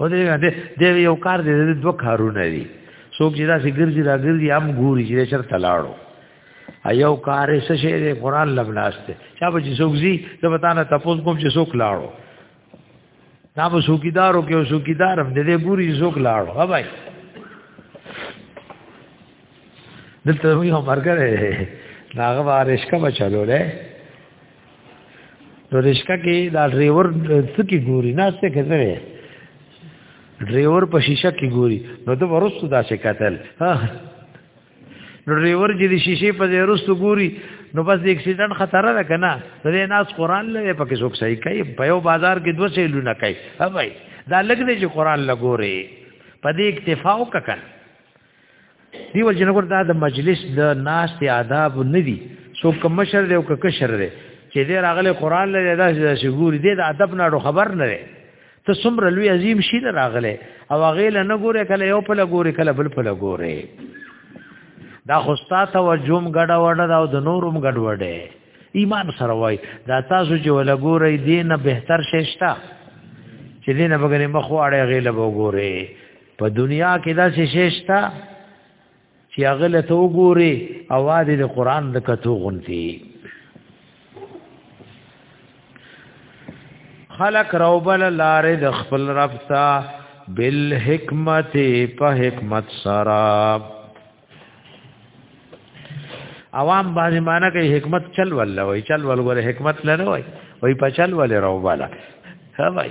او دې دې یو کار دې دوه کارونه دي څوک چې دا سګرځي را ګرځي هم ګوري چې شر تلاړو ایو کار څه شی دې قران لبلاسته چا به چې څوک زی زه وتا نه تاسو کوم چې څوک لاړو دا به څوکیدارو کې څوکیدار هم دې ګوري څوک لاړو ها بھائی دلته یو مرګره ناغه وارشکه بچلو له نو رشکا کې دا ډرایور څه کې ګوري نه څه کې څه ډرایور په شیشه کې ګوري نو ته ورستو دا څه کتل نو ډرایور چې د شیشه په ځای ورستو ګوري نو بس د اکسیډنټ خطر ده کنه زه ناس قران لې پکې څوک صحیح کوي په یو بازار کې دوه سیلونه کوي ها بھائی دا لګ دې چې قران لګوري په دې اکتفا وکړه دی ول جنګور دا د مجلس د ناس ته آداب نه دي سو کوم مشر دی او کوم کشر دی چې دې راغله قران لري دا چې ګوري دې د ادب نه خبر نه لري ته څومره لوی عظیم شي نه راغله او هغه له نه ګوره کله یو په لګوره کله بل په لګوره دا خوستا ته وجوم ګډه وډه دا د نوروم ګډ وډه ایمان سره وای دا تاسو چې ولا ګورئ دینه بهتر شېشتا چې دینه بګنې مخ واړې غیله وګورئ په دنیا کې دا شیشه شته چې هغه له تو ګوري اواز د قران د کتو غونتی خلق روبل لارې د خپل رب تا بالحکمت په حکمت سره عوام باندې معنی کوي حکمت چل ول وای چل ول ګره حکمت لره وای وای په چل ول روباله ها وای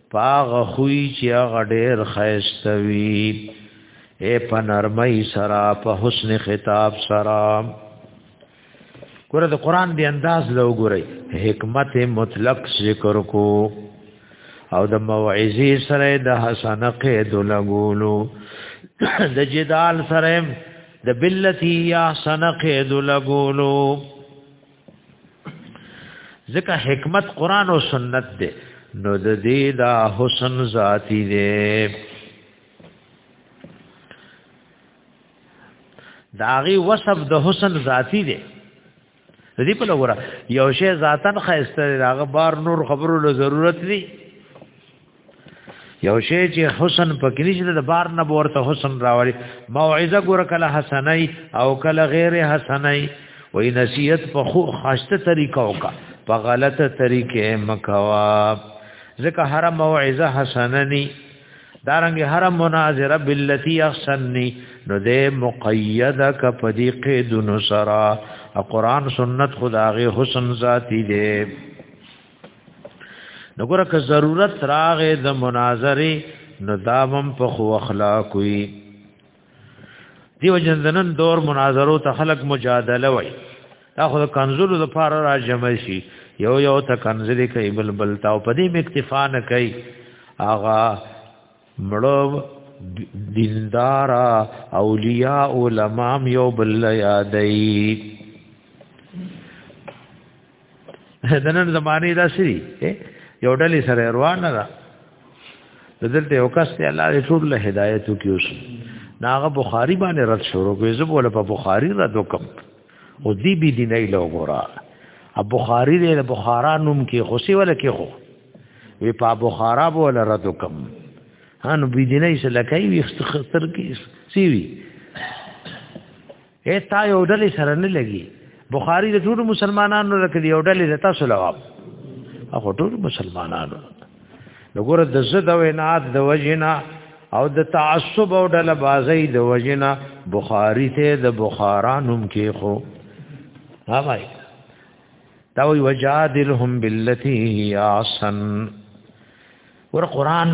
پاغه خوې چې هغه ډېر خیستوي اے په نرمۍ سره په حسن خطاب سره ګوره د قران دی انداز له وګورئ حکمت مطلق ذکر کو او د موعظه سره د حسن قید لګولو د جدال سره د بلتی یا سن قید لګولو ځکه حکمت قران او سنت دی نو د دې دا حسن ذاتی دی داغي وصف د حسن ذاتی دی دې په لور یو شی ذاتن خسته داغه بار نور خبرو له ضرورت دی یو شی چې حسن پکې نشته د بار نه ورته حسن راوړي موعظه ګور کله حسنای او کله غیر حسنای وې نصیحت په خو خاصه طریقه وکا په غلطه طریقې مکوا ځکه هر موعظه حسننی دارنګ هر مناظره باللتی احسننی نو دې مقیده ک پدی قیدن سرا قرآن سنت خدای حسن ذاتی دې نو ګره که ضرورت راغې د مناظره نو دامم په خو اخلاق وي دیو جندنن دور مناظرو ته خلق مجادله وای دا خو کنزلو د پاره را جمع شي یو یو ته کنزلی کوي بل بل تا په دې مکتفا نه کوي آغا مړو دیندارا اولیاء علماء یو بل یادای دنن زمانه دا سری یو ډلې سره روان را دلته یو کس ته الله دې ټول له هدایت کیوس ناغه بخاری باندې رد شروع کوي زه بوله په بخاری رد وکم او دی بی دی نه لو ګورا اب بخاری دې بخارا نوم کې خوشي ولا کې خو وی په بخارا بوله رد وکم هانو بی دی نه سره لکای وی خستر کې سی وی اے تا یو ډلې سره نه لګي بخاری د ټول مسلمانانو لکه دی یو ډلې د تاسو لواب هغه ټول مسلمانانو وګوره د زد او عناد د وجنا او د تعصب او ډله بازی د وجنا بخاری ته د بخارانم کې خو ها بھائی دا وی وجادلهم باللتی هی احسن ور قران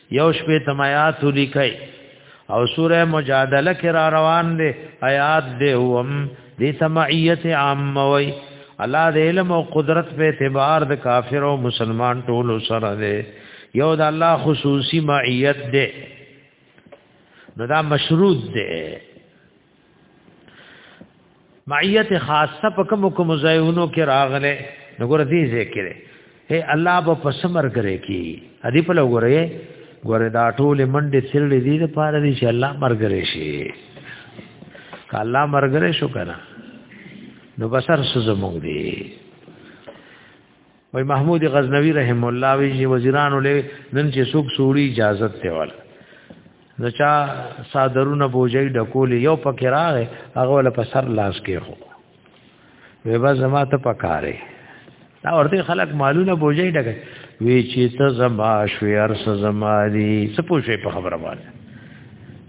یو شپې تمایات لیکي او سوره مجادله کې را روان دي آیات دې هم دې سمعیت عام وي الله دې علم او قدرت په اعتبار د کافر او مسلمان ټولو سره دې یو د الله خصوصي معیت دې نو دا مشروط دې معیت خاصه په کوم کوم ځایونو کې راغله نګور دې ذکر هي الله په پسمر کرے کی ادي په لګورې ګورې دا ټول منډې سرلې دي د پاره دي چې الله مرګرې شي کله مرګرې شو کنه نو بسر سوزمږ دي وای محمود غزنوی رحم الله وی چې وزیرانو له نن چې څوک سوري اجازه ته ول نو چا صادرونه بوجي ډکول یو پکې راغې هغه ول په سر لاس کې هو وی با زما ته پکاره دا ورته خلک مالونه بوجي ډکې وی چې ته زما شوي ارس زما دي څه پوښې په خبره باندې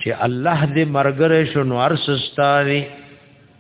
چې الله دې مرګره شنو ارس ستاري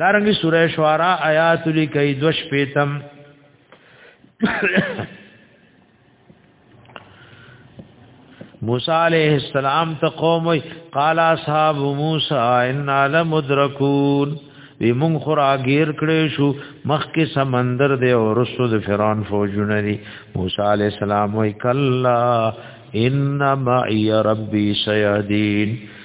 دارنګي سوره شعرا آیات لیکي دوش پیتم موسی علیہ السلام ته قوم قال اصحاب موسی ان لمدرکون وی مون خورا غیر کړې شو مخ کې سمندر دی او رسو د فرعون فوجونه دي موسی علیہ السلام وی کلا ان معي ربي سيهدين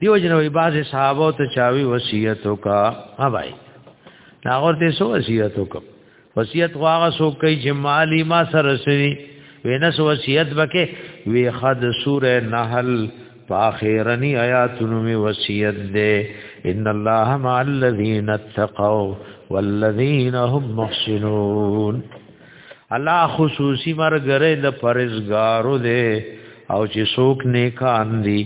دیو جنوی بعض صحابه ته چاوی وصیت وکا ها بھائی ناغور ته سو وصیت وکا وصیت واغه سو کوي چې مالی ما سره سری وینس وصیت بکې وی خد سوره نحل فاخرنی آیاتونو می وصیت ده ان الله مع الذین اتقوا والذین هم محسنون الله خصوصي مرګره د پرزګارو دی او چې څوک نیکان دي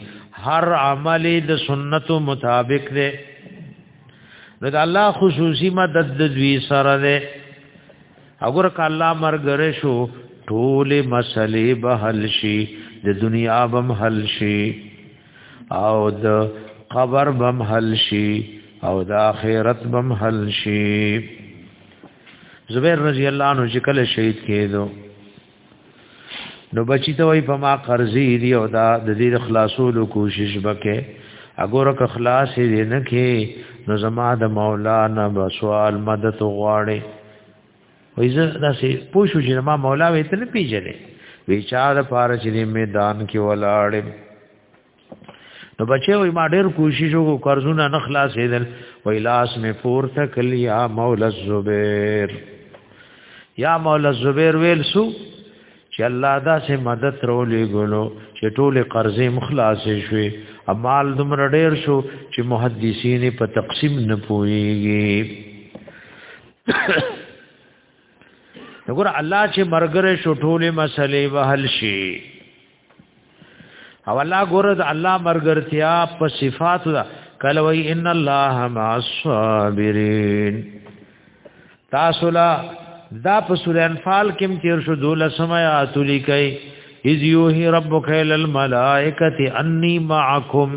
هر عمل د سنتو مطابق دی نو د الله خصوصي مدد د دوی سره دی اگر ک الله مرګره شو ټول مسلې به حل شي د دنیا بم حل شي او د قبر بم حل شي او د آخرت بم حل شي زبیر رضی الله عنه چې کله شهید کېدو نو بچی ته وای په ما قرضې دی او دا د دې خلاصولو کوشش وکې اګوره که خلاص دې نه کې نو زما د مولا نه بسوال مدد غواړي وای زه داسې پوښو چې ما مولا وې ته نه پیژنې وی چا د پاره چې میدان کې ولاړم نو بچي وي ما ډېر کوشش وکړ قرضونه نه خلاصېدل وای لاس می پور تکل یا مولا الزبیر یا مولا الزبیر ویل سو چې الله دا سه مدد رولې ګلو چې ټول قرضې مخلاص شوي امال دمر ډېر شو چې محدثین په تقسیم نه پويږي وګوره الله چې مرګره شو ټولې مسلې وهل شي او الله ګوره د الله مرګرتیا په صفات دا کله وی ان الله مع الصابرین تاسو لا دا په سورې انفال کې تیر شو دوله سمایا اتلی کوي اذ یوهی ربک الى الملائکه انی معکم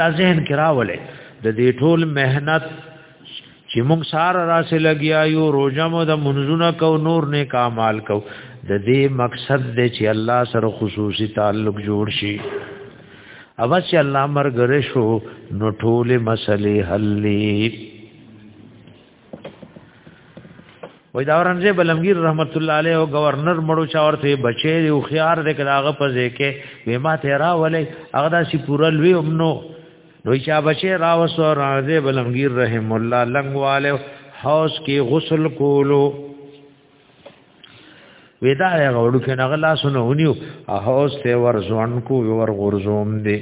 دا ذهن کې راولې د دې ټول مهنت چې موږ سار راسه لګیا یو روزه مو د منځونه کو نور نه کمال کو د دې مقصد دې چې الله سره خصوصي تعلق جوړ شي اواز چې الله مرګ رشو نو ټول مسلې حل وای دا اورنګزیب بلمگیر رحمت الله علیه او گورنر مړو چا ورته بچی دی او خيار دې کداغه په ځکه وې ما ته را ولې هغه داسې پورا لوی امنو نو چا بچی را وسو اورنګزیب بلمگیر رحم الله لنګواله حوض کې غسل کولو ودا هغه وړو کې نغلا سنونیو حوض ته ورځون کو ور غرزوم دی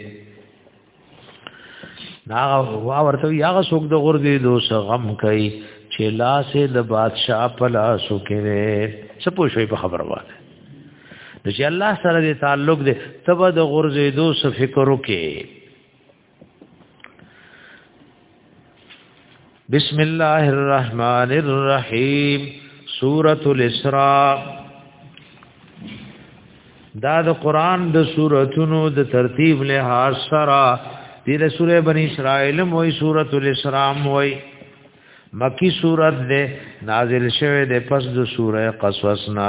نا هغه ورته یا هغه څوک د غردې دو سه غم کوي چې لاسه د بادشاہ په لاسو کې وي څه پوښوي په خبره وایي د چې الله سره د تعلق دې تبه د غردې دو سه فکر وکي بسم الله الرحمن الرحیم سورۃ الاسراء دا د قران د سوراتونو د ترتیب له سره د سورې بنی اسرائیل موي سورۃ الاسراء موي مکی سورۃ ده نازل شوه د پس د سورې قصص نا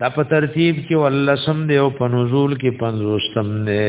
دا په ترتیب کې ولسم دی او په نزول کې پنځوستم دی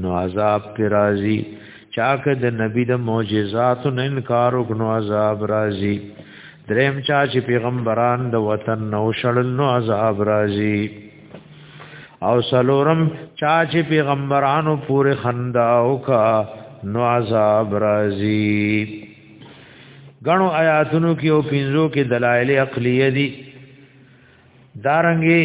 نو عذاب پر راضی چاک د نبی د معجزات نه انکار وکړو عذاب راضی دریم چا چې پیغمبران د وطن نو شړل نو عذاب راضی او سلورم چا چې پیغمبرانو پورې خندا وکا نو عذاب راضی غنو آیاتونو کې او پینزو کې دلایل عقلیه دي دارنګي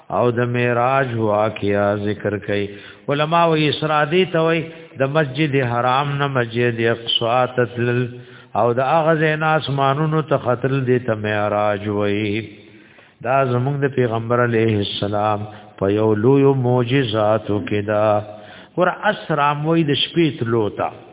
او د معراج واقعیا ذکر کړي علما و اسراء دي ته وي د مسجد حرام نه مسجد اقصا تتل او د اغاز نه اسمانونو ته خطر دي ته معراج وي دا زموږ د پیغمبر علیه السلام په یو لوی معجزاتو کې دا ور اسرام وې د شپې تلوتا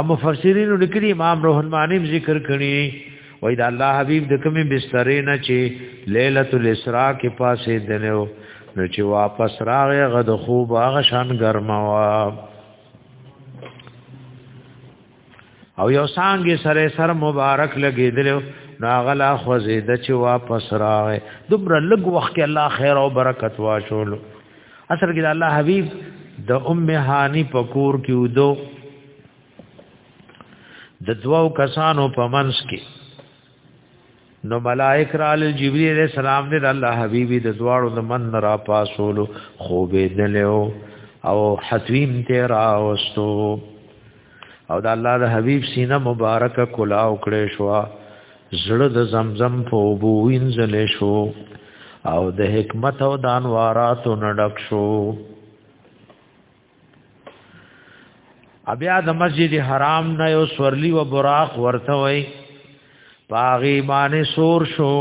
ام مفسرین لیکلي امام روح المانی ذکر کړي وای دا الله حبیب د کومې بسترې نه چې ليله الاسراء کې پاسې دنو نو چې واپس راغی غد خوب هغه شان ګرموا او یو سانګې سره سر مبارک لګېدل نو هغه لا خوځېد چې واپس راغی دومره لږ وخت کې الله خیر او برکت واشولو اصل کې الله حبيب د ام هاني پکور کې ودو د دوو کسانو په منځ کې نو ملائک را ال جبرئیل علیہ السلام دې الله حبیبی د دواړو د من را پاسولو خوبې دلو او حتویم ته راوستو او د الله د حبيب سینه مبارک کلا او کړې شو زړه د زمزم په وبو وینځل شو او د حکمت او د انواراتو نډک شو بیا د مسجد حرام نه یو سورلی و براق ورته وای پاغي باندې سور شو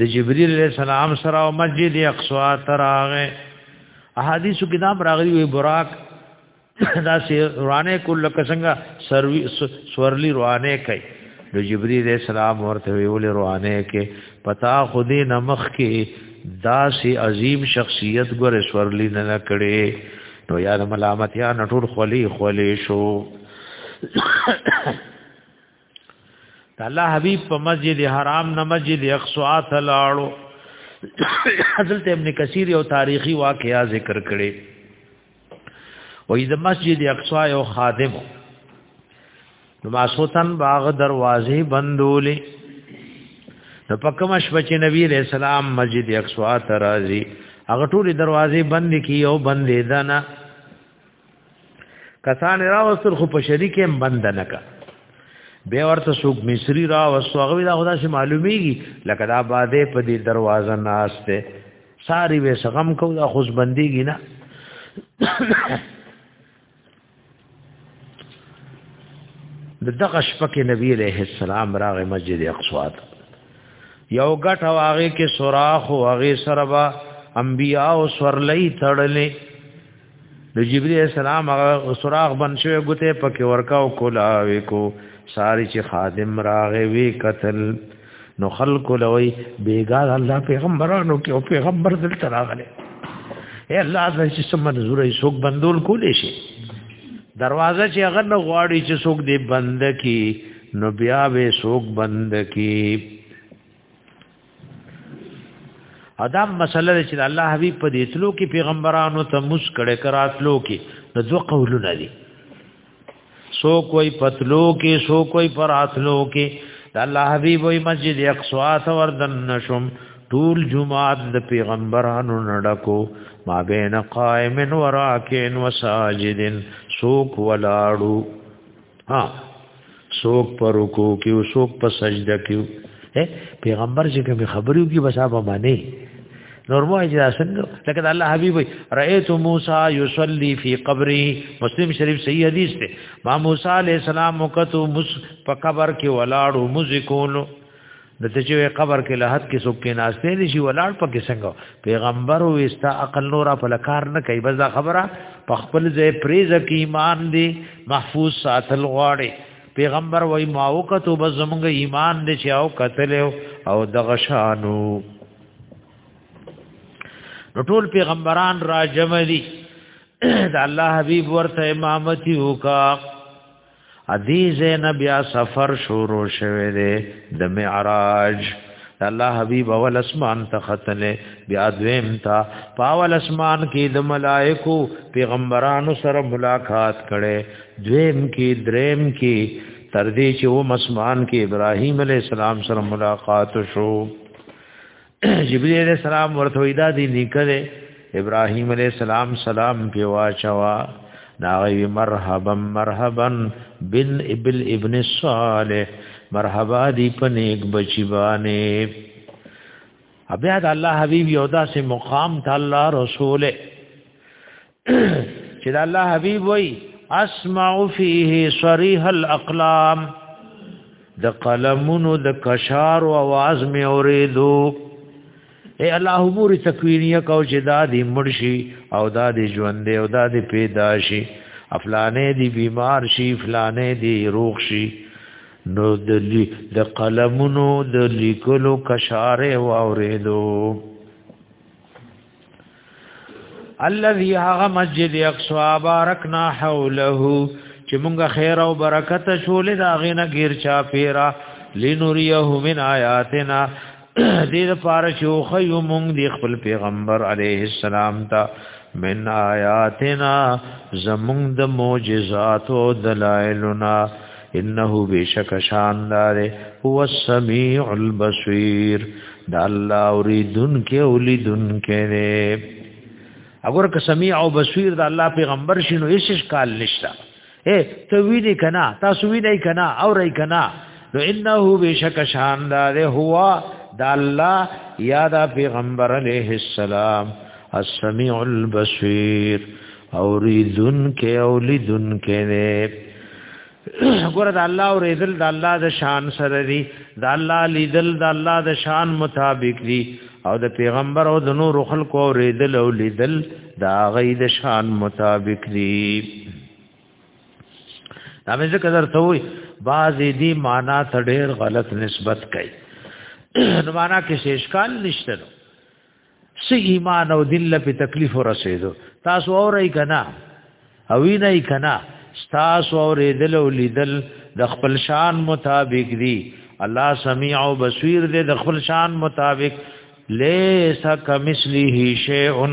د جبريل عليه السلام سره او مسجد اقصا تراغه احادیث کې دا راغلي وي براق دا سی روانه کول لکه څنګه سروي سورلی روانه کوي نو جبريل اسلام ورته ویول روانه کې پتا خودي نمخ کې دا سی عظیم شخصیت ګره سورلی نه کړي نو یاد ملامتیا نټور خلی خلی شو دا الله حبیب په مسجد حرام نه مسجد اقصا ته لاړو حضرت ابن کثیر یو تاریخی واقعیا ذکر کړي وې د مسجد اقصا یو خادم نو ماسوتن باغ دروازې بندولې نو پکم شپچ نبی رسول سلام مسجد اقصا ته راځي هغه ټول دروازې بند کی یو بندې دنا کسان را وستل خو په شریک هم بند نه کا به ورته سوق مصری را وسوغوی دا خدا شي معلومیږي لکه دا باده په دې دروازه ناشته ساری وې سغم کو دا خوش بنديږي نه د دغه شپه کې نبی عليه السلام راغ مسجد اقصا یو غټ واغې کې سوراخ واغې سره با انبیا او سورلې تړلې د جبرئیل السلام هغه سوراخ بن شوی ګوته پکې ورکاو کولا وکو ساری چې خادم راغې وی قتل نو خلق لوی بیګار الله پیغمبرانو کې او پیغمبر دل تراغله اے الله د چې سم منظور یې څوک بندول کولې شي دروازه چې هغه نه غواړي چې څوک دې بند کی نو بیا به څوک بند کی ادا مسله چې الله حبيب په دې تلو کې پیغمبرانو ته مس کړه کراتلو کې د دوه قولونه دي سو کوئی پتلو کې سو کوئی پراتلو کې د الله حبيب وي مسجد اقصا ته وردن نشم ټول جمعات د پیغمبرانو نډکو ما بین قائم و راکن و ساجد سوک ولاړو ها څوک پر رکو کې او څوک په سجده کې پیغمبر چې کوم خبرو کې بس هغه معنی نور مو اجازه څنګه لکه الله حبيب رأيت موسى يصلي في قبري مسلم شریف صحیح حدیث دی ما موسی عليه السلام وکتو مس په قبر کې ولاړو مزکونو د ته چې قبر کې لحد کې څوک کې ناشته دي شي ولاړ پکې څنګه پیغمبر او استا عقل نورا په لکار نه کوي بس دا خبره په خپل ځای پریز کې ایمان دی محفوظ ساتل غواړي پیغمبر وای ما وکتو بس زمونږ ایمان دی چې او قتل او دغه شانو ټول پیغمبران را جمع دي دا الله حبيب ورته امامتي وکا ادي زینب یا سفر شروع شوه دی د معراج الله حبیب اول اسمان ته ختنه بیا دویم تا پاول اسمان کې د ملائکو پیغمبرانو سره ملاقات کړي دویم کې دریم کې تر دې چې و مسمان کې ابراهیم علی السلام سره ملاقات شو جبريل عليه السلام ورته ویدا دي نکره ابراهيم عليه السلام سلام په واچوا ناغي مرحبا مرحبا بن ابل ابن صالح مرحبا دی په نیک بچی باندې بیا د الله حبیب یو داسې مقام ته الله رسول چې د الله حبيب وای اسمع فيه صريح الاقلام د قلمونو د کشار او आवाज مې اورېدو اے الله امور تکوینیه کو چې دا دې مرشي او دا دې ژوند دې او دا دې پیدا شي افلانې دې بیمار شي فلانې دې روغ شي نو د د قلمونو د لیکلو کشاره واورېدو الذي هغه مسجد اقصا بارکنا حوله چې مونږه خیر او برکت شولې دا غینه غیر چا پیرا لنوریه من آیاتنا دې لپاره چې خو خیو مونږ دی خپل پیغمبر علیه السلام ته من آیاتنا زمونږ د معجزات او دلایلنا انه بشک شاندار هو السميع البصير دا الله اوریدن کې اولیدن کې نه اگر که سميع او بصير دا الله پیغمبر شینو هیڅ اشکال نشته اے ته ویني کنا تاسو ویني کنا او رای کنا نو انه بشک شاندار هو دا الله یا دا پیغمبر علیه السلام السميع البصير اوریدونکې او لیدونکې نه ګوره د الله اوریدل د الله د شان سره دی د الله لیدل د الله د شان مطابق دی او د پیغمبر او د نور خلکو اوریدل او لیدل دا غي د شان مطابق دی دا مې څه قدر ته وي بعض دې معنا ته ډېر غلط نسبت کوي نو معنا کې شیشکال نشته سی ایمان او دین لپاره تکلیف ورسېدو تاسو اورئ کنا او نه کنا تاسو اورېدل او لیدل د خپل شان مطابق دی الله سميع او بصير دې د خپل شان مطابق ليس كمثله شيء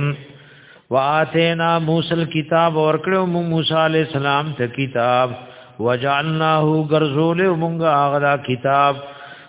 واتینا موسی الكتاب ورکړو موسی عليه السلام ته کتاب وجعلناه غرزول مونږه هغه کتاب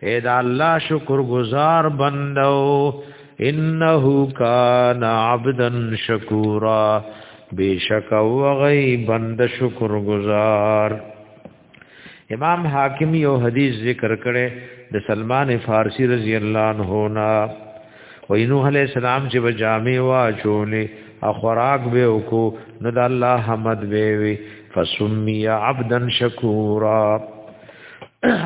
اے دا الله شکر گزار بندو انه کان عبدا شکورا بیشک وغی بند شکر گزار امام حاکم یو حدیث ذکر کړي د سلمان فارسی رضی الله عنه نا وینوح علیہ السلام چې بجامې وا چولې او خوراک به وکړو نو د الله حمد به وي فسمي عبدا شکورا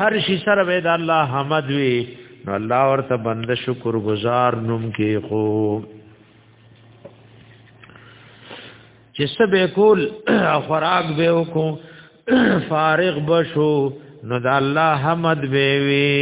هر شي سره به د الله حمد وي نو الله ورته بند شکر گزار نوم کې خو چې سبه کول خوراک به وکړو فارغ بشو نو د الله حمد به وي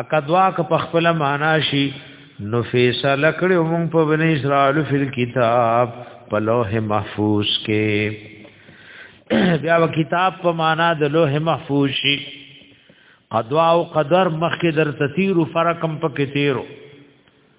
اکا دوا که په خپل معنا شي نو فیصله کړو مونږ په بنی اسرائیل فل کتاب په لوح محفوظ کې بیا و کتاب په معنا د لوح محفوظ شي قدوا او قدر مخکې در تثیر فرقم په کې تیرو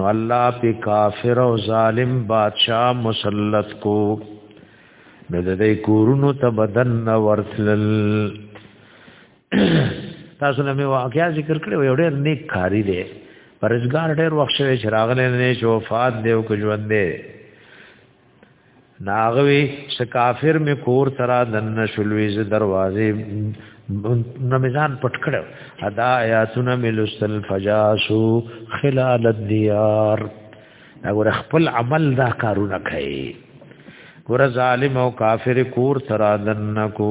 نو الله په کافر او ظالم بادشاہ مسلط کو نو د دې کورونو ته بدن ورتلل تاسو نه مې واقعیا ذکر کړو یو ډېر نیک کاری دی پرزګار ډېر وخت شوی چې راغلی نه شو فات دی او کو ژوند دی ناغوی چې کافر می کور ترا دن شلوی ز دروازه نمزان پټ کړو ادا آیاتونه ملسل فجاسو خلال الديار وګوره خپل عمل دا کارونه کوي ګوره ظالم او کافر کور ترا دن کو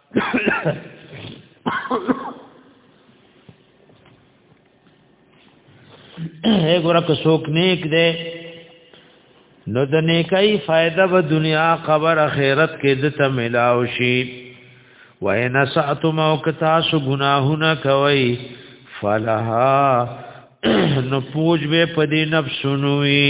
اے ګور که څوک نیک دی نو د نیکای فائدہ به دنیا خبر اخرت کې د ته ملاو شي وای نساتم او کتا سو گناهونه کوي فلها نو پوج به پدې نفسونوي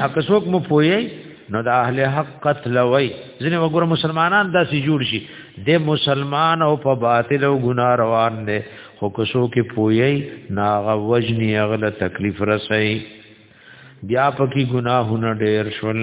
حق څوک مو پوي نو د اهل حق قتل وای ځنه وګوره مسلمانان داسې جوړ شي د مسلمان او په باطل او ګنا روان دي خو کوسو کې پوي ناغه وجنی اغله تکلیف رسي بیا پکې ګناهونه ډېر شول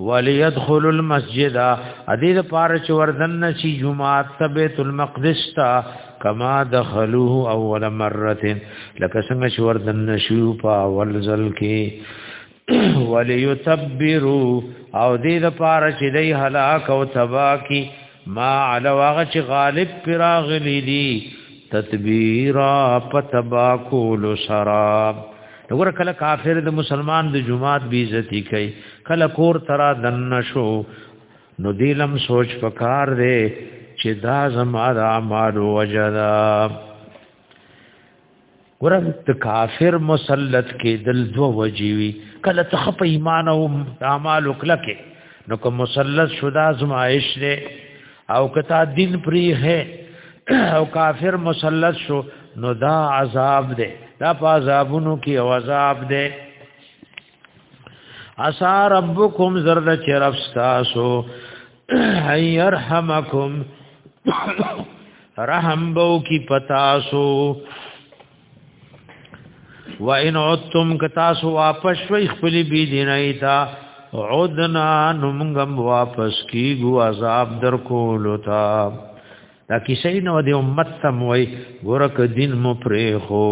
وليدخل المسجد ادي د پار چې وردن نشي جمعه ته بیت المقدس ته کما دخلوه اول مره لکه څنګه چې وردن نشو په اول ځل کې وليتبروا او دې د پار چې دی هلاک او تبا کی ما علا واغ چې غالب پراغلی دي تتبیرا پتبا کول سراب وګوره کله کافر د مسلمان د جماعت بی عزتی کوي کله کور ترا دن شو نو دیلم سوچ پکار دی چې دا زما د اعمال وجدا ګورم ته کافر مسلط کې دل دو وجیوي کله ته په ایمان او اعمال وکړه نو کوم مسلط شدا زمایش دی او کتا دین پری ہے او کافر مسلط شو نو دا عذاب دے دا پا عذابونو کی او عذاب دے اسا ربکم زرد چه رب ستاسو ای ارحمکم رحم بو کی پتاسو و ان عدتم کتاسو واپس شوي خپل بی دینای تا عدنا نمغم واپس کیګو عذاب در کول تا دا کیسې نو د امت تم وای ګورک دین مو پرې خو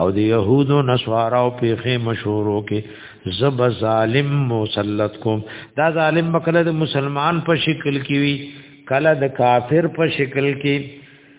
او د يهودو نسوارا او پیخې مشورو کې زب ظالم مسلط کوم دا ظالم مکله د مسلمان په شکل کې وی کله د کافر په شکل کې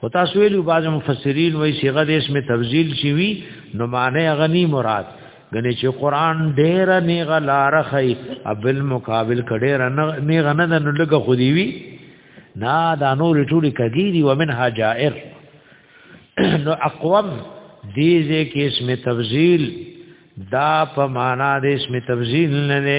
خو تاسو ویلو بعض مفسرین وایي صيغه د اسم تفضیل شي وي نو معنی غني مراد غني چې قران ډېر نه غلار خي ابل مقابل کډېر نه غنه د لګه خو دی وی نا دا نور ټولي کګيري ومنها جائر نو اقوم دیزه کې اسم تفضیل دا په معنا د اسم تفضیل نه نه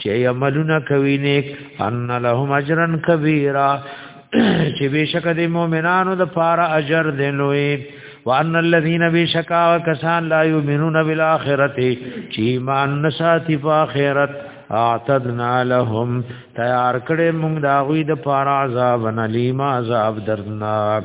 چې عملونه کوي نیک ان لهم اجرا کبیرا چې بشک د مؤمنانو د پاره اجر دی لوی وان الذين بشکا کسان لا يؤمنون بالاخره چې ایمان نساتی په اخرت اعتدنا لهم تیار کړې موږ دا غوي د پاره عذاب نلیما عذاب درناک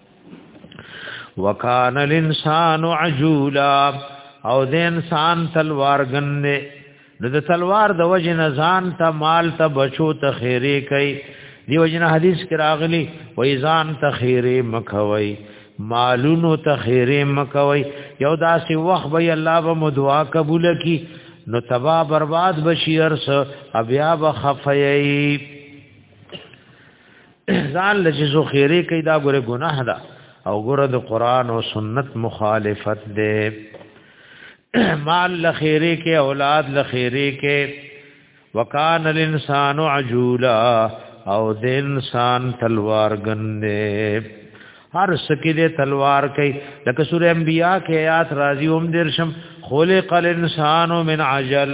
وکان الانسان عجولا او د انسان تلوار غنده د تلوار د وجه نه ځان ته مال ته بچو ته خیره کوي دی وجه نه حدیث کې راغلی و ایزان ته خیره مخوي مالونو ته خیره مخوي یو داسې وخت به الله به مدعا قبول کی نو تبا برباد بشي ارس بیا به خفيي ځان لږه زو خیره کوي دا ګوره ګناه ده او ګوره د قران او سنت مخالفت ده مال لخیره کې اولاد لخیره کې وکان الانسان عجولا او د انسان تلوار ګنده هر سکی دے تلوار کئی لکه سورہ انبیاء کې آیات راضی هم درشم خلق الانسان من عجل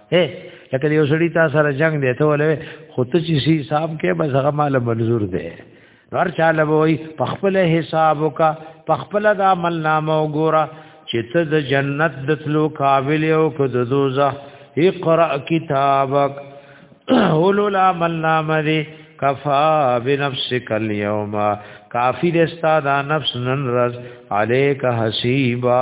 هه لکه یو سړی تا سره جنگ دی ته ولې خو ته چې سی حساب کې بس هغه مال منظور دی هر چاله وای په خپل حساب کا په خپل د عمل نامه وګوره چې ته د جنت د تلو قابل او که د دوزخ اقرا کتابک اولو العمل نامه دی کفا بنفسک اليوم کافی دستا دا نفس نن رز علیک حسیبا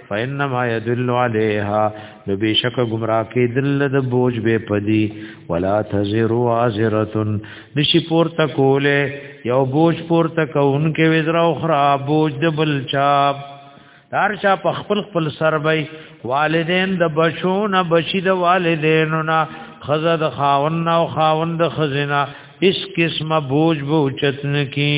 فإنما يدل عليها نو بشک گمراه کې دل د بوج به پدی ولا تزر وازره نشي پور تکوله یو بوج پور تکون کې وزر او خرا بوج د بل چاپ دار شا په خپل خپل سر وای والدین د بشو نه بشي د والدینو نه خزه د خاون او خاون د خزینه اس قسمه بوج بوچتن کی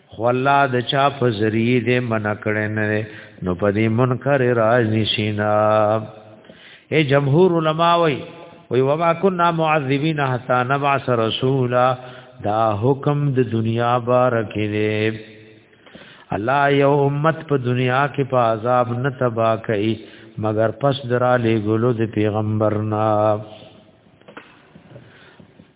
خو الله د چا په ذریعه دې منع کړي نه نو په دې منکر راځي شینا اے جمهور علما وای وی وما كنا معذبین حتا نبعث رسولا دا حکم د دنیا بارکه دې الله یو امت په دنیا کې په عذاب نه تبا کوي مگر پس درا لې ګلو د پیغمبرنا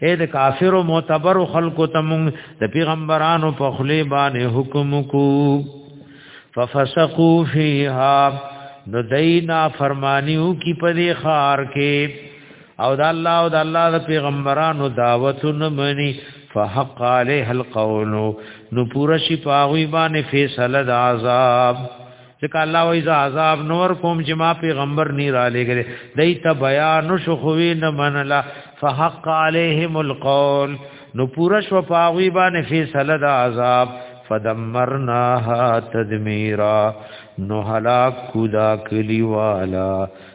اې د کافر او معتبر خلکو ته مونږ د پیغمبرانو په خلی باندې حکم کو ففسقوا فیها نو دینا فرمانیو کی په دې خار کې او د الله او د الله د پیغمبرانو دعوتونه منی فحق علیه القول نو پورا شي پاوی باندې فیصله د عذاب ځکه الله وایي زه عذاب نور کوم چې ما پیغمبر نه را لګل دای ته بیان شو خو نه منلا فحق عليهم القول نو پورا شو پاغوی باندې فیصله د عذاب فدمرناها تدمیرا نو هلاک کو دا کلی والا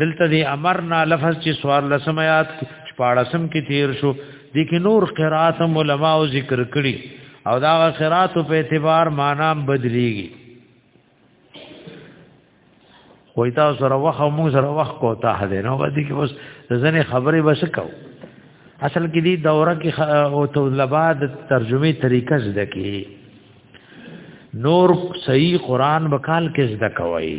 دلته دی امرنا لفظ چې سوار لسم آیات کې پاړسم کې تیر شو د کې نور قرات علماء ذکر کړي او دا قرات په اعتبار معنا بدليږي وای تا سره وخت مو سره وخت کوتا هده نو باندې کې بس ځنې خبرې بس کو اصل کې دی دوره کې او طلباء د ترجمه طریقه زده کې نور صحیح قران وکال کې زده کوي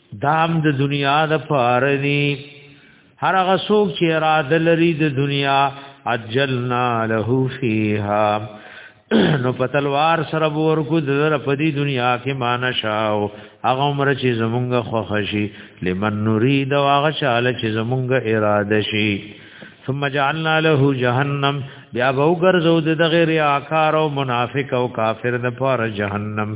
دام د دنیا د فارنی هر هغه څوک چې اراده لري د دنیا اجلنا له فیها نو پتلوار سره ور کو د په دې دنیا کې مان شاو هغه عمر چې زمونږ خوښشي لمن نريد او هغه شاله چې زمونږ اراده شي ثم جعلنا له جهنم بیا به وګرځو د غیر آکار او منافق او کافر د پاره جهنم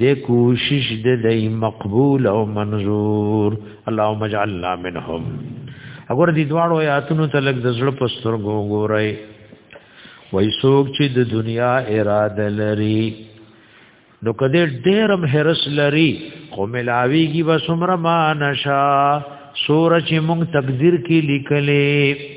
د کوشش د دی مقبول او منظور اللهم اجعلنا منهم اگر دې دواړو آیاتونو ته لګ د زړه په سترګو ګورای وای څوک چې د دنیا اراده لري نو کده ډېرم هرس لري خو ملاویږي و سمره ما نشا سورج مونږ تقدیر کې لیکلې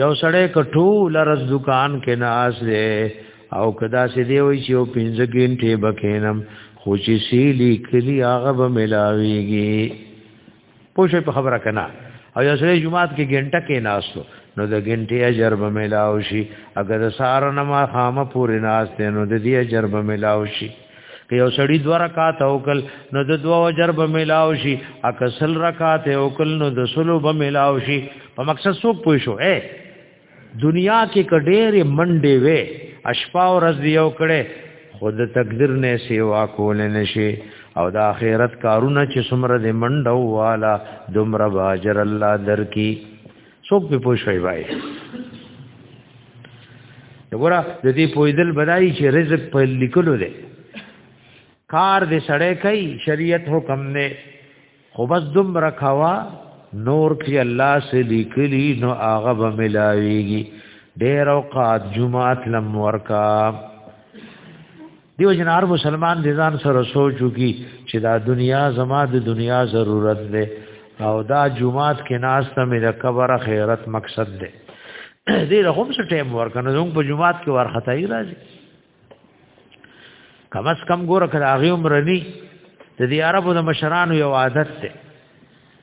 یو سړی کټو لرز دکان کې ناس دی او کدا سې دی وی چې او پنځه ګنټه بکینم خو چې سیلی کلی هغه به ملاویږي پوښې په خبره کنا او یو سړی جمعات کې ګنټه کې ناسو نو د ګنټه اجر به ملاوي شي اگر سار نه ما خامه پورې ناس ته نو د دې اجر به ملاوي شي که یو سړی دو رکعات وکل نو د دو اجر به ملاو شي اکسل رکعات وکل نو د سلو به ملاو شي په مقصد سو پوي شو اے دنیا کې کډېره منډې وې اشپا او رز یو کړي خود تقدیر نه سیوا کول نه شي او د آخرت کارونه چې سمره دې منډو والا دومره باجر الله درکې څوک په پوه شوی وای وګوره د دې پویدل بدایي چې رزق په لیکلو دی کار دې سړی کوي شریعت حکم نه خو بس دم رکھوا نور کې الله سے لیکلی نو هغه به ملاويږي ډېر اوقات جمعات لم ورکا دیو جن هر مسلمان د ځان سره سوچو کی چې دا دنیا زما د دنیا ضرورت ده او دا جمعات کې ناس ته مې د قبر خیرت مقصد ده دې له هم څه ټیم ورکنه زموږ په جمعات کې ورختای راځي کم اس کم ګوره کړه هغه عمرني د دې عربو د مشرانو یو عادت ده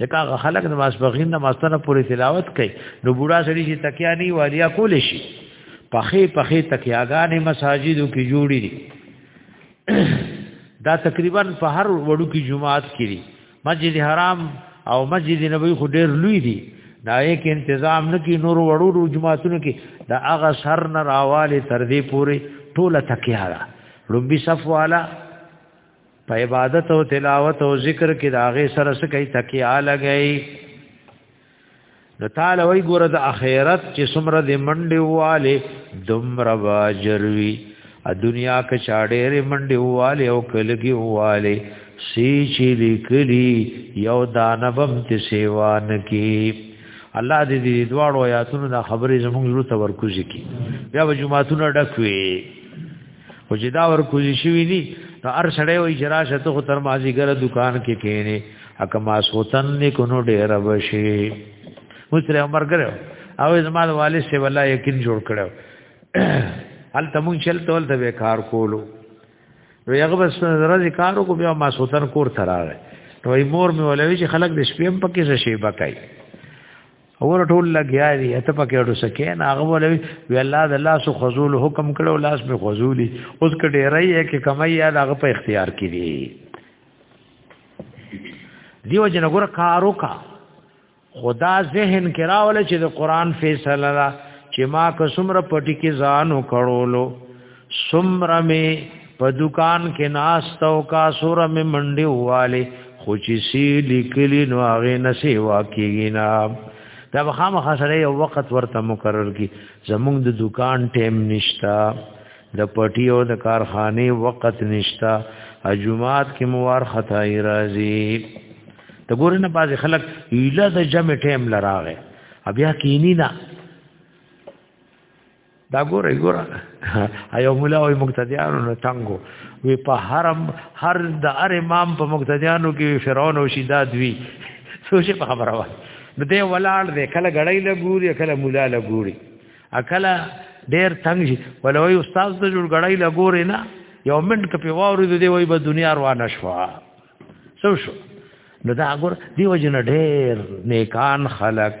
ځکه هغه خلک د ماسپخین د ماستنه پورې تلاوت کوي نو بوډا سړي چې تکیا نه والیا کول شي پخې پخې تکیاګانې مساجدو کې جوړې دي دا تقریبا په هر وړو کې جمعات کړي مسجد حرام او مسجد نبوي خو ډېر لوی دي دا یک تنظیم نه کې نور وړو جمعاتونو کې دا هغه سر نه راواله تر دې پورې ټوله تکیا ده لومبي صف والا په عبادت او تلاوت او ذکر کې داغه سره څه کوي تکیا لګي نو تعالی وی ګور د اخرت چې سمره د منډي واله دمر واجروي ا دنیا کې چاډېره منډي واله او کلګي واله سی چې لیکلي یو دانبم ته سیوان کې الله دې دې دواړو آیاتونو د خبرې زموږ زړه تورکوځي کې بیا وجوماتونه ډکوي او چې دا ور کوزي شوی دي نو هر سړی وي چې راشه ته خو تر مازیګره دکان کې کېنې اکه ما سوتن نه کو نو ډېر وشي مسره عمر کړو او زما د والد سی ولا یقین جوړ کړو هل تمون چل تول ته کار کولو نو هغه بس راځي کارو کو بیا ما سوتن کور تراغه نو مور مې ولوي چې خلک د شپې په کې څه شي بکای اور ټول لګیا دی ته پکې اډو سکه نه هغه ولوي وی الله د الله سو خذول حکم کړو لاس به خذولي اوس کډې رہی کې کمای یا هغه په اختیار کې دی دیو جن ګور کارو کا خدا ذهن کې راول چې د قران فیصله چې ما کومره پټی کې ځان وکړولو سمره می په دکان کې ناستو کا سوره می منډي واله خو چې سی لیکلی نو هغه نسی واکیږي نه دا به خامخ سره یو وخت ورته مقرر کی زمونږ د دکان ټیم نشتا د پټی او د کارخانه وخت نشتا اجمعات کې موار خدای راضی ته ګور نه باز خلک ایله د جمع ټیم لراغه بیا کینی نه دا ګوره ګوره ایو مولا او مقتدیانو نه تنګو وی په حرم هر د هر امام په مقتدیانو کې فرعون او شیداد وی سوچ په خبره وای نو دی ولاړ دی کله غړی لګوري کله مولا لګوري اکله ډیر تنګ شي ولوي استاد د جوړ غړی لګوري نه یو منټ کپی ووري دی وای به دنیا روانه شوه سو شو نو دا ګور دیو جن ډیر نیکان خلق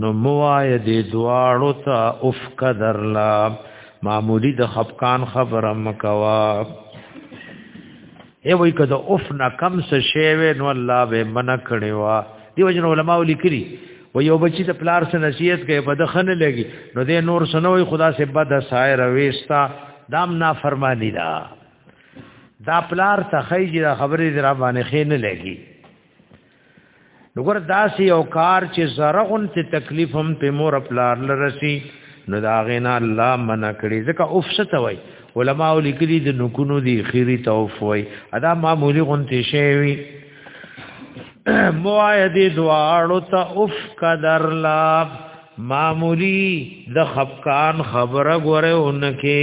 نو موای دې دواړو ته افک درلا معمولی د خفقان خبره مکوا ای وای کده اف نا کم څه شی و نو الله به من کړي وا دی وجن علماء لیکلي و یو بچی ته پلار سره نصیحت کوي په دخنه لګي نو دې نور سنوي خدا سے بد سایر وېستا دام نا فرمانی دا دا پلار ته خیجی دا خبرې درا باندې خې نه لګي نګور داسې یو کار چې زرغون ته تکلیف هم په مور پلار لرسي نو دا غینا الله منع کړي ځکه افسد وای علما لیکلي د نکونو دی خيري توف وای ادا معمولی غونتی شي وي موعد دواړو ته اف قدر لا معمولی د خفقان خبره غره اونکه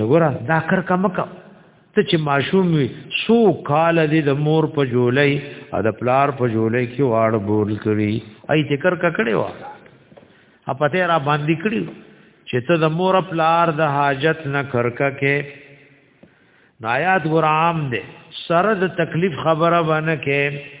نو ګره دا کر کمکه ته چې ماشوم وي سو کال دې د مور په جولای او د پلار په جولای کې واړ بول کړي اي ذکر ککړې وا اپته را باندې کړي چې ته د مور پلار د حاجت نه کرکا کې نایات ګرام دې سره د تکلیف خبره باندې کې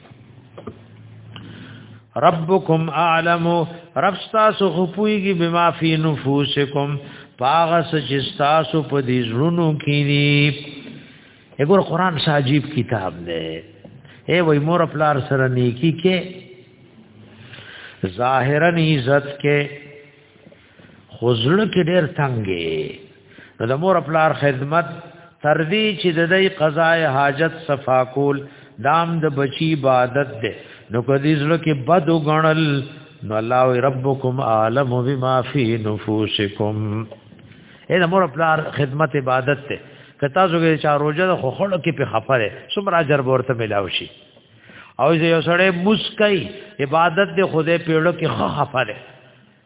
ربکم اعلم رب تاسو خپويږي بما فی نفوسکم پاغه سچ تاسو په دې زړونو کې دي وګور قران ساجيب کتاب دی اے وای مور پلار سره نیکی کې ظاهرا عزت کې خو زړه کې ډېر تنګې نو د مور پلار خدمت تر دې چې د دې قضای حاجت صفا کول دام د بچی عبادت ده نو کدی زړه کې بد وګڼل نو الله ربکم عالم بما فی نفوسکم اې د مور پلار خدمت عبادت ده کتا زوګه چا روزه د خوخړو کې په خفره سمرا اجر ورته ملاو شي او یو سړی مسکای عبادت د خدای پیړو کې خفره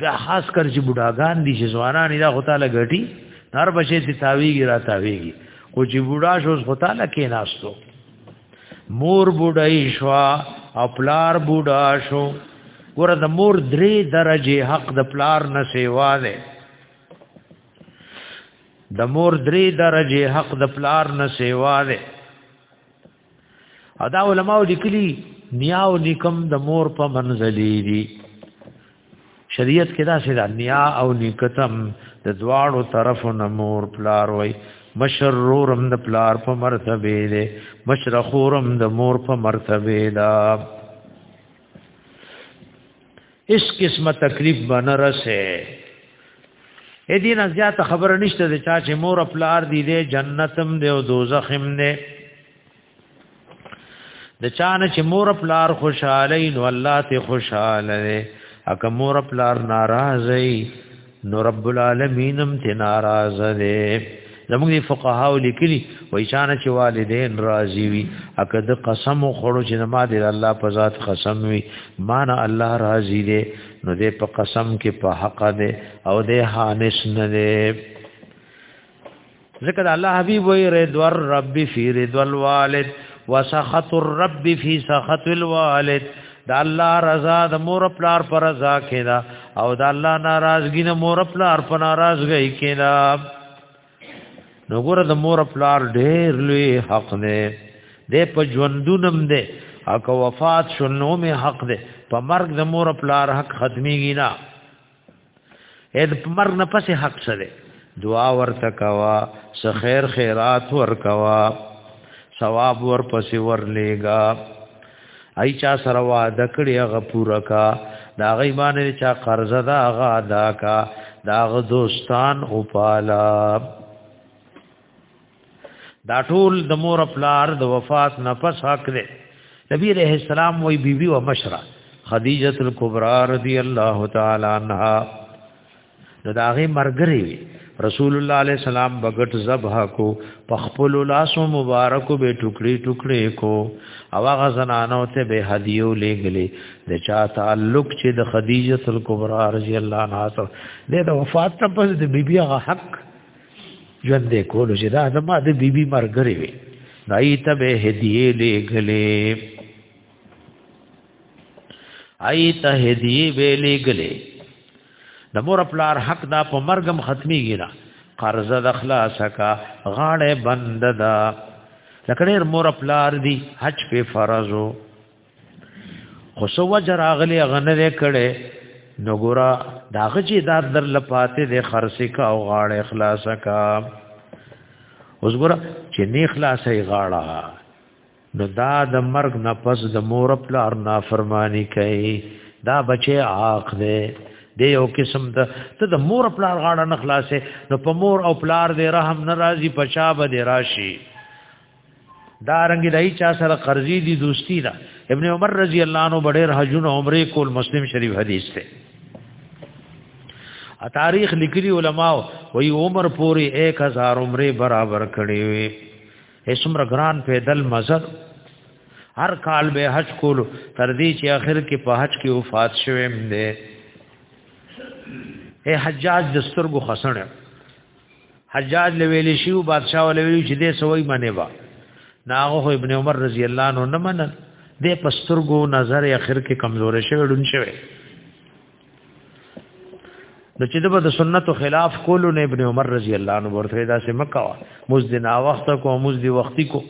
بیا خاص کر چې بډاګان دي چې ځوانان دا خو تعالی غټي هر بچي چې تاویږي را تاویږي خو چې بډا شو خو تعالی کې ناستو مور بډای شو او پلار بډا شو ګوره د مور درې درجه حق د پلار نه سیوا ده د مور درې درجه حق د پلار نه سیوا ده ادا علماء لیکلي نیا او نکم د مور په منځلې دي شریعت کې دا سره نیا او نکتم د دواړو طرفو نه مور پلار وای مشر رورم د پلار په مرتبه دی مشر خورم د مور په مرتبه ده اس قسمه تکلیف باندې رسه اې دینه زیاته خبره نشته چې چا چې مور خپل ار دی دې جنتم دې او دوزخ هم دې د چانه چې مور خپل ار خوشاله نو الله ته خوشاله دې اګه مور خپل ار ناراضه نو رب العالمین هم ته ناراض دی زموږ دی فقهاو لیکلي وای چانه چې والدین راضي وي اګه د قسم خورو چې ما دی الله په ذات قسم وي مان الله راضي دی نو دې په قسم کې په حق دی او دې حانس نه دی ذکر الله حبیب وی رد ور رب فی رد الوالد وسخط الرب فی سخط الوالد دا الله رضا د مور پلار پر رضا کیدا او دا الله ناراضگی نه مور پلار پر ناراضگی کیدا نو ګور د مور پلار ډېر لوی حق دی د په ژوندونم دی اکه وفات شنو می حق دی په مرګ د مور پلار حق ختميږي نه اې د مر نه پسې حق سره دعا ورته کوا س خیر خیرات ور کوا ثواب ور پسې ور لېګا ای چا سره وعده کړی هغه پورا کا دا غي باندې چا قرض دا غا ادا کا دا غ دوستان او پالا دا ټول د مور پلار د وفات نه پس حق دی نبی علیہ السلام وی بیبی و مشرا خدیجه الکبرى رضی الله تعالی عنها نو دا غي مرګري رسول الله علیہ السلام بغټ ذبح کو پخپل لاس مبارک به ټوکړي ټوکړي کو او هغه زنانو ته به هدیو لګلې د چا تعلق چې د خدیجه الکبرى رضی الله عنها سره د وفات ته پس د بیبي هغه حق ژوند دې کولو چې دا زما د بیبي مرګري وي نای ته به هدیه لګلې آی ته هدیه به لګلې د مور پلار حق دا په مرګم ختمي ګیرا قرض د خلاص کا غاړه بند دا لکړې مور پلار دی حج په فرضو خو سو وجه راغلی غنره کړي نو ګورا داغه چې دار در لپاتې د خرسې کا او غاړه اخلاصه کا اوس ګورا چې نه اخلاصې غاړه نو دا د مرګ نه پس د مور خپل ارنا فرمانی کوي دا بچي عاق دی دی یو قسم ته ته د مور خپل غاړه نه خلاصې نو په مور او پلار دې رحم ناراضي پچا به دې راشي دا رنګ دای چا سره قرضې دي دوستی دا ابن عمر رضی الله عنه بډیر حجونه عمره کول مسلم شریف حدیث ته ا تاریخ لیکلی علما وی عمر پوری 1000 عمره برابر کړي وي اسمر ګران پیدل مزد هر کال به حج کول تر دې چې اخر کې په حج کې وفات شوم دې اے حجاج دسترګو خسنه حجاج لویل شي او بادشاہ ولویل چې دې سوي منی با ناغه ابن عمر رضی الله عنه نه منل دې پسترګو نظر اخر کې کمزور شوی ډون شوی نو چې دغه د سنتو خلاف کولو نه ابن عمر رضی الله عنه ورته دا سم کوا مز دنا وخت کو مز دی وختي کو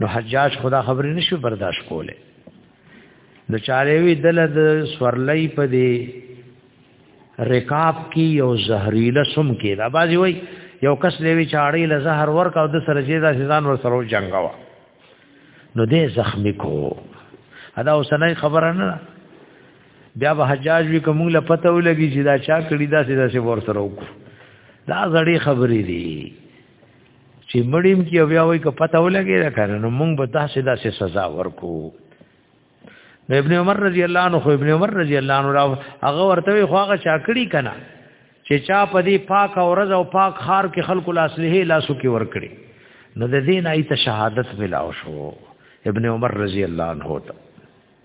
نو حجاج خدا خبرې نشو برداشت کوله نو چاروي دل د سورلۍ په دی رکاب کې یو زهريله سم کې دا بازي وای یو کس لوي چاړې له زهر ورک او د سره جیدا سزان ور سره جنگوا نو دې زخمی کو ادا اوسنۍ خبره نه بیا به حجاج وی کوم له پته ولګي چې دا چا کړی دا سیدا سي ور سره وکړو دا زړې خبرې دي چې مړیم کې بیا وای که پته ولګي دا کنه نو مونږ به داسې داسې سزا ورکو نو ابن عمر رضی الله عنه خو ابن عمر رضی الله عنه راو هغه ورته خو هغه چا کړی کنه چې چا په دې پاک اورز او پاک خار کې خلکو لاسلیه لاسو کې ور کړی نو د دین ایت شهادت ملاو شو ابن عمر رضی الله عنه ته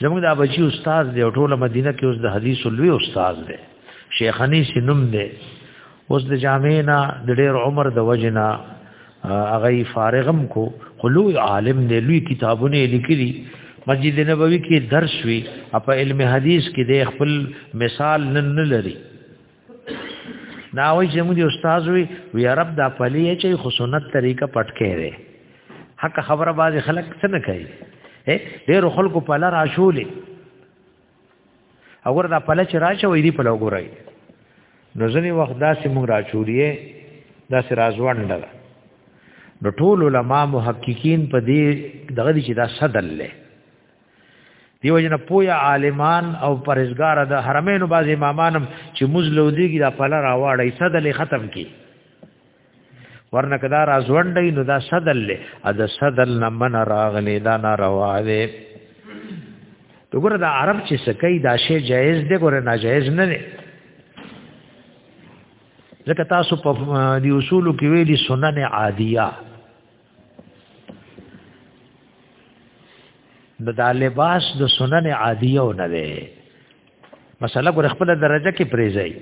زموږ د بچي استاد دی ټوله مدینه کې اوس د حدیث لوی استاد دی شیخ حنیف نوم دی اوس د جامعنا د ډېر عمر د وجنا هغه فارغم کو خلو عالم دی لوی کتابونه لیکلي مسجد نبوي کې درس وی په علم حدیث کې د خپل مثال نن لري دا وای چې موږ استاد وی وی عرب دا پلی چې خو سنت طریقه پټ کړي حق خبره باز خلک څه نه کوي ډېر خلکو په لار عاشولې اور دا پله چې راشه وې دی په لګورای نو ځنی وخت داسې موږ راچولیه داسې رازوند ده نو ټول علما محققین په دې دغه چې دا صدل له دیو جن پویا عالمان او پرزګار د حرمینو باز امامانم چې مزلو دیږي د پله راواړی صدل ختم کی ورنه کدا رازوندې نو دا صدل له ا د صدل نمن راغلی دا ناروا دی وګوره دا عرب چې سکه دا شی جایز دی ګوره ناجایز نه دی ځکه تاسو په دی اصول کې ویلي سنن عادیه نو دا لباس د سنن عادیو نه دی مسله ګور خپل درجه کې پریزای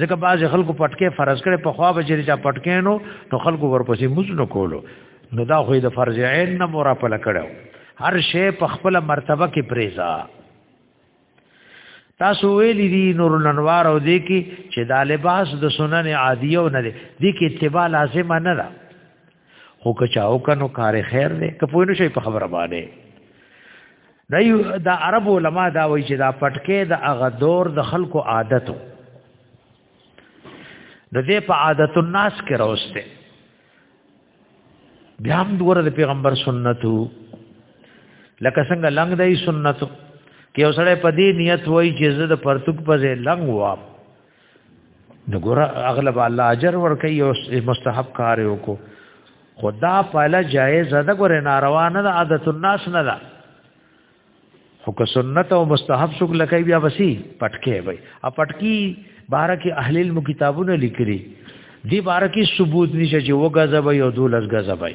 ځکه بعض خلکو پټکې فرض کړي په خوا بچی چې پټکې نو نو خلکو ورپسې موز نه کولو نو دا خو د فرض عین نه مور په لکړو هر شی په خپل مرتبه کې پریزا تاسو ویلي دي نور الانوار او دې کې چې دا لباس د سنن عادی او نه دي دې کې اتباع لازم نه ده خو که چاو کنو کار خیر دی که پوه نشي په خبره باندې دا یو دا عرب علما دا وایي چې دا پټکې د هغه دور د خلکو عادتو د دې په عادت الناس کې راوسته بیا هم دوره د پیغمبر سنتو لکه څنګه لنګ دی سنتو کې اوسړه په دې نیت وای چې زه د پرتګ په ځای لنګ وام نو ګور اغلب الله اجر ور کوي او مستحب کار یو کو خدا پاله جایز ده ګور ناروا نه عادت الناس نه ده خو که سنت او مستحب شو لکه بیا وسی پټکې وای ا پټکی بارکه اهل علم کتابونه لیکلي دی بارکه ثبوت نشه چې وګزه وای او دولس غزه وای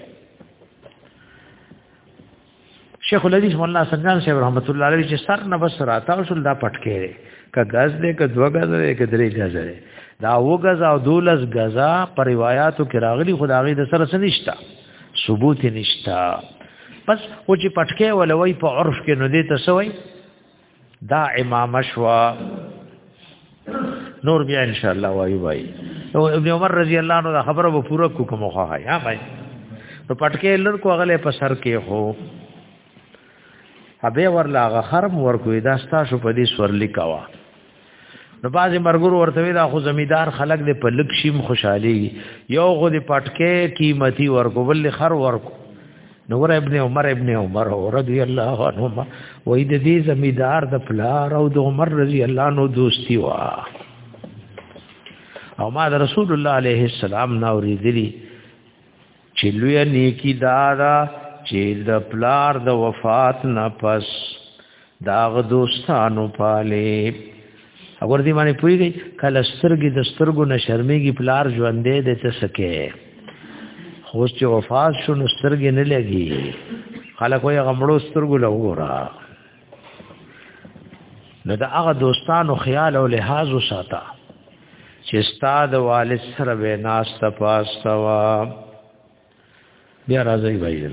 شیخ الحدیث مولانا سنجان صاحب رحمت الله علیه چې سر نه بس راته او شل دا پټکې ک غز دې ک دو غز دې ک درې غز دې دا و غز او دولس غزا پر روایتو کې راغلي خدای د سره سنشتا ثبوت نشتا پس او چې پټکې ولوي په عرف کې نو دې تسوي دا امام شوا نور بیا ان شاء الله وایو وای نو ابن عمر رضی الله عنه دا خبره به پوره کو کوم خو هاي ها بھائی نو پټکې لر کو غلې په سر کې هو ابه ورلا غخرم ورکو دا ستا شو په دې سورلی کوا نو بازي مرګور ورته وی دا خو زمیدار خلک دې په لک شیم خوشحالي یو غو دې پټکه قیمتي ورکو بل خر ورکو نو ور ابن عمر ابن عمر رضی الله عنهما وې د دې زمیدار د پلار او د عمر رضی الله نو دوستی وا او ما د رسول الله علیه السلام نو ریدلی چې لوی نیکی دارا چې د پلار د وفات نه پس داغ دوستانو پاله اگر دې باندې پويږي کله سترګې د سترګو نه شرمېږي پلار ژوندې دې ته سکے خو چې وفات شو نو سترګې نه لګي خلک وایي غمړو سترګو له وګوره نو دا هغه دوستانو خیال او لحاظ وساته چې استاد والد سره به ناس ته پاستوا بیا راځي وایي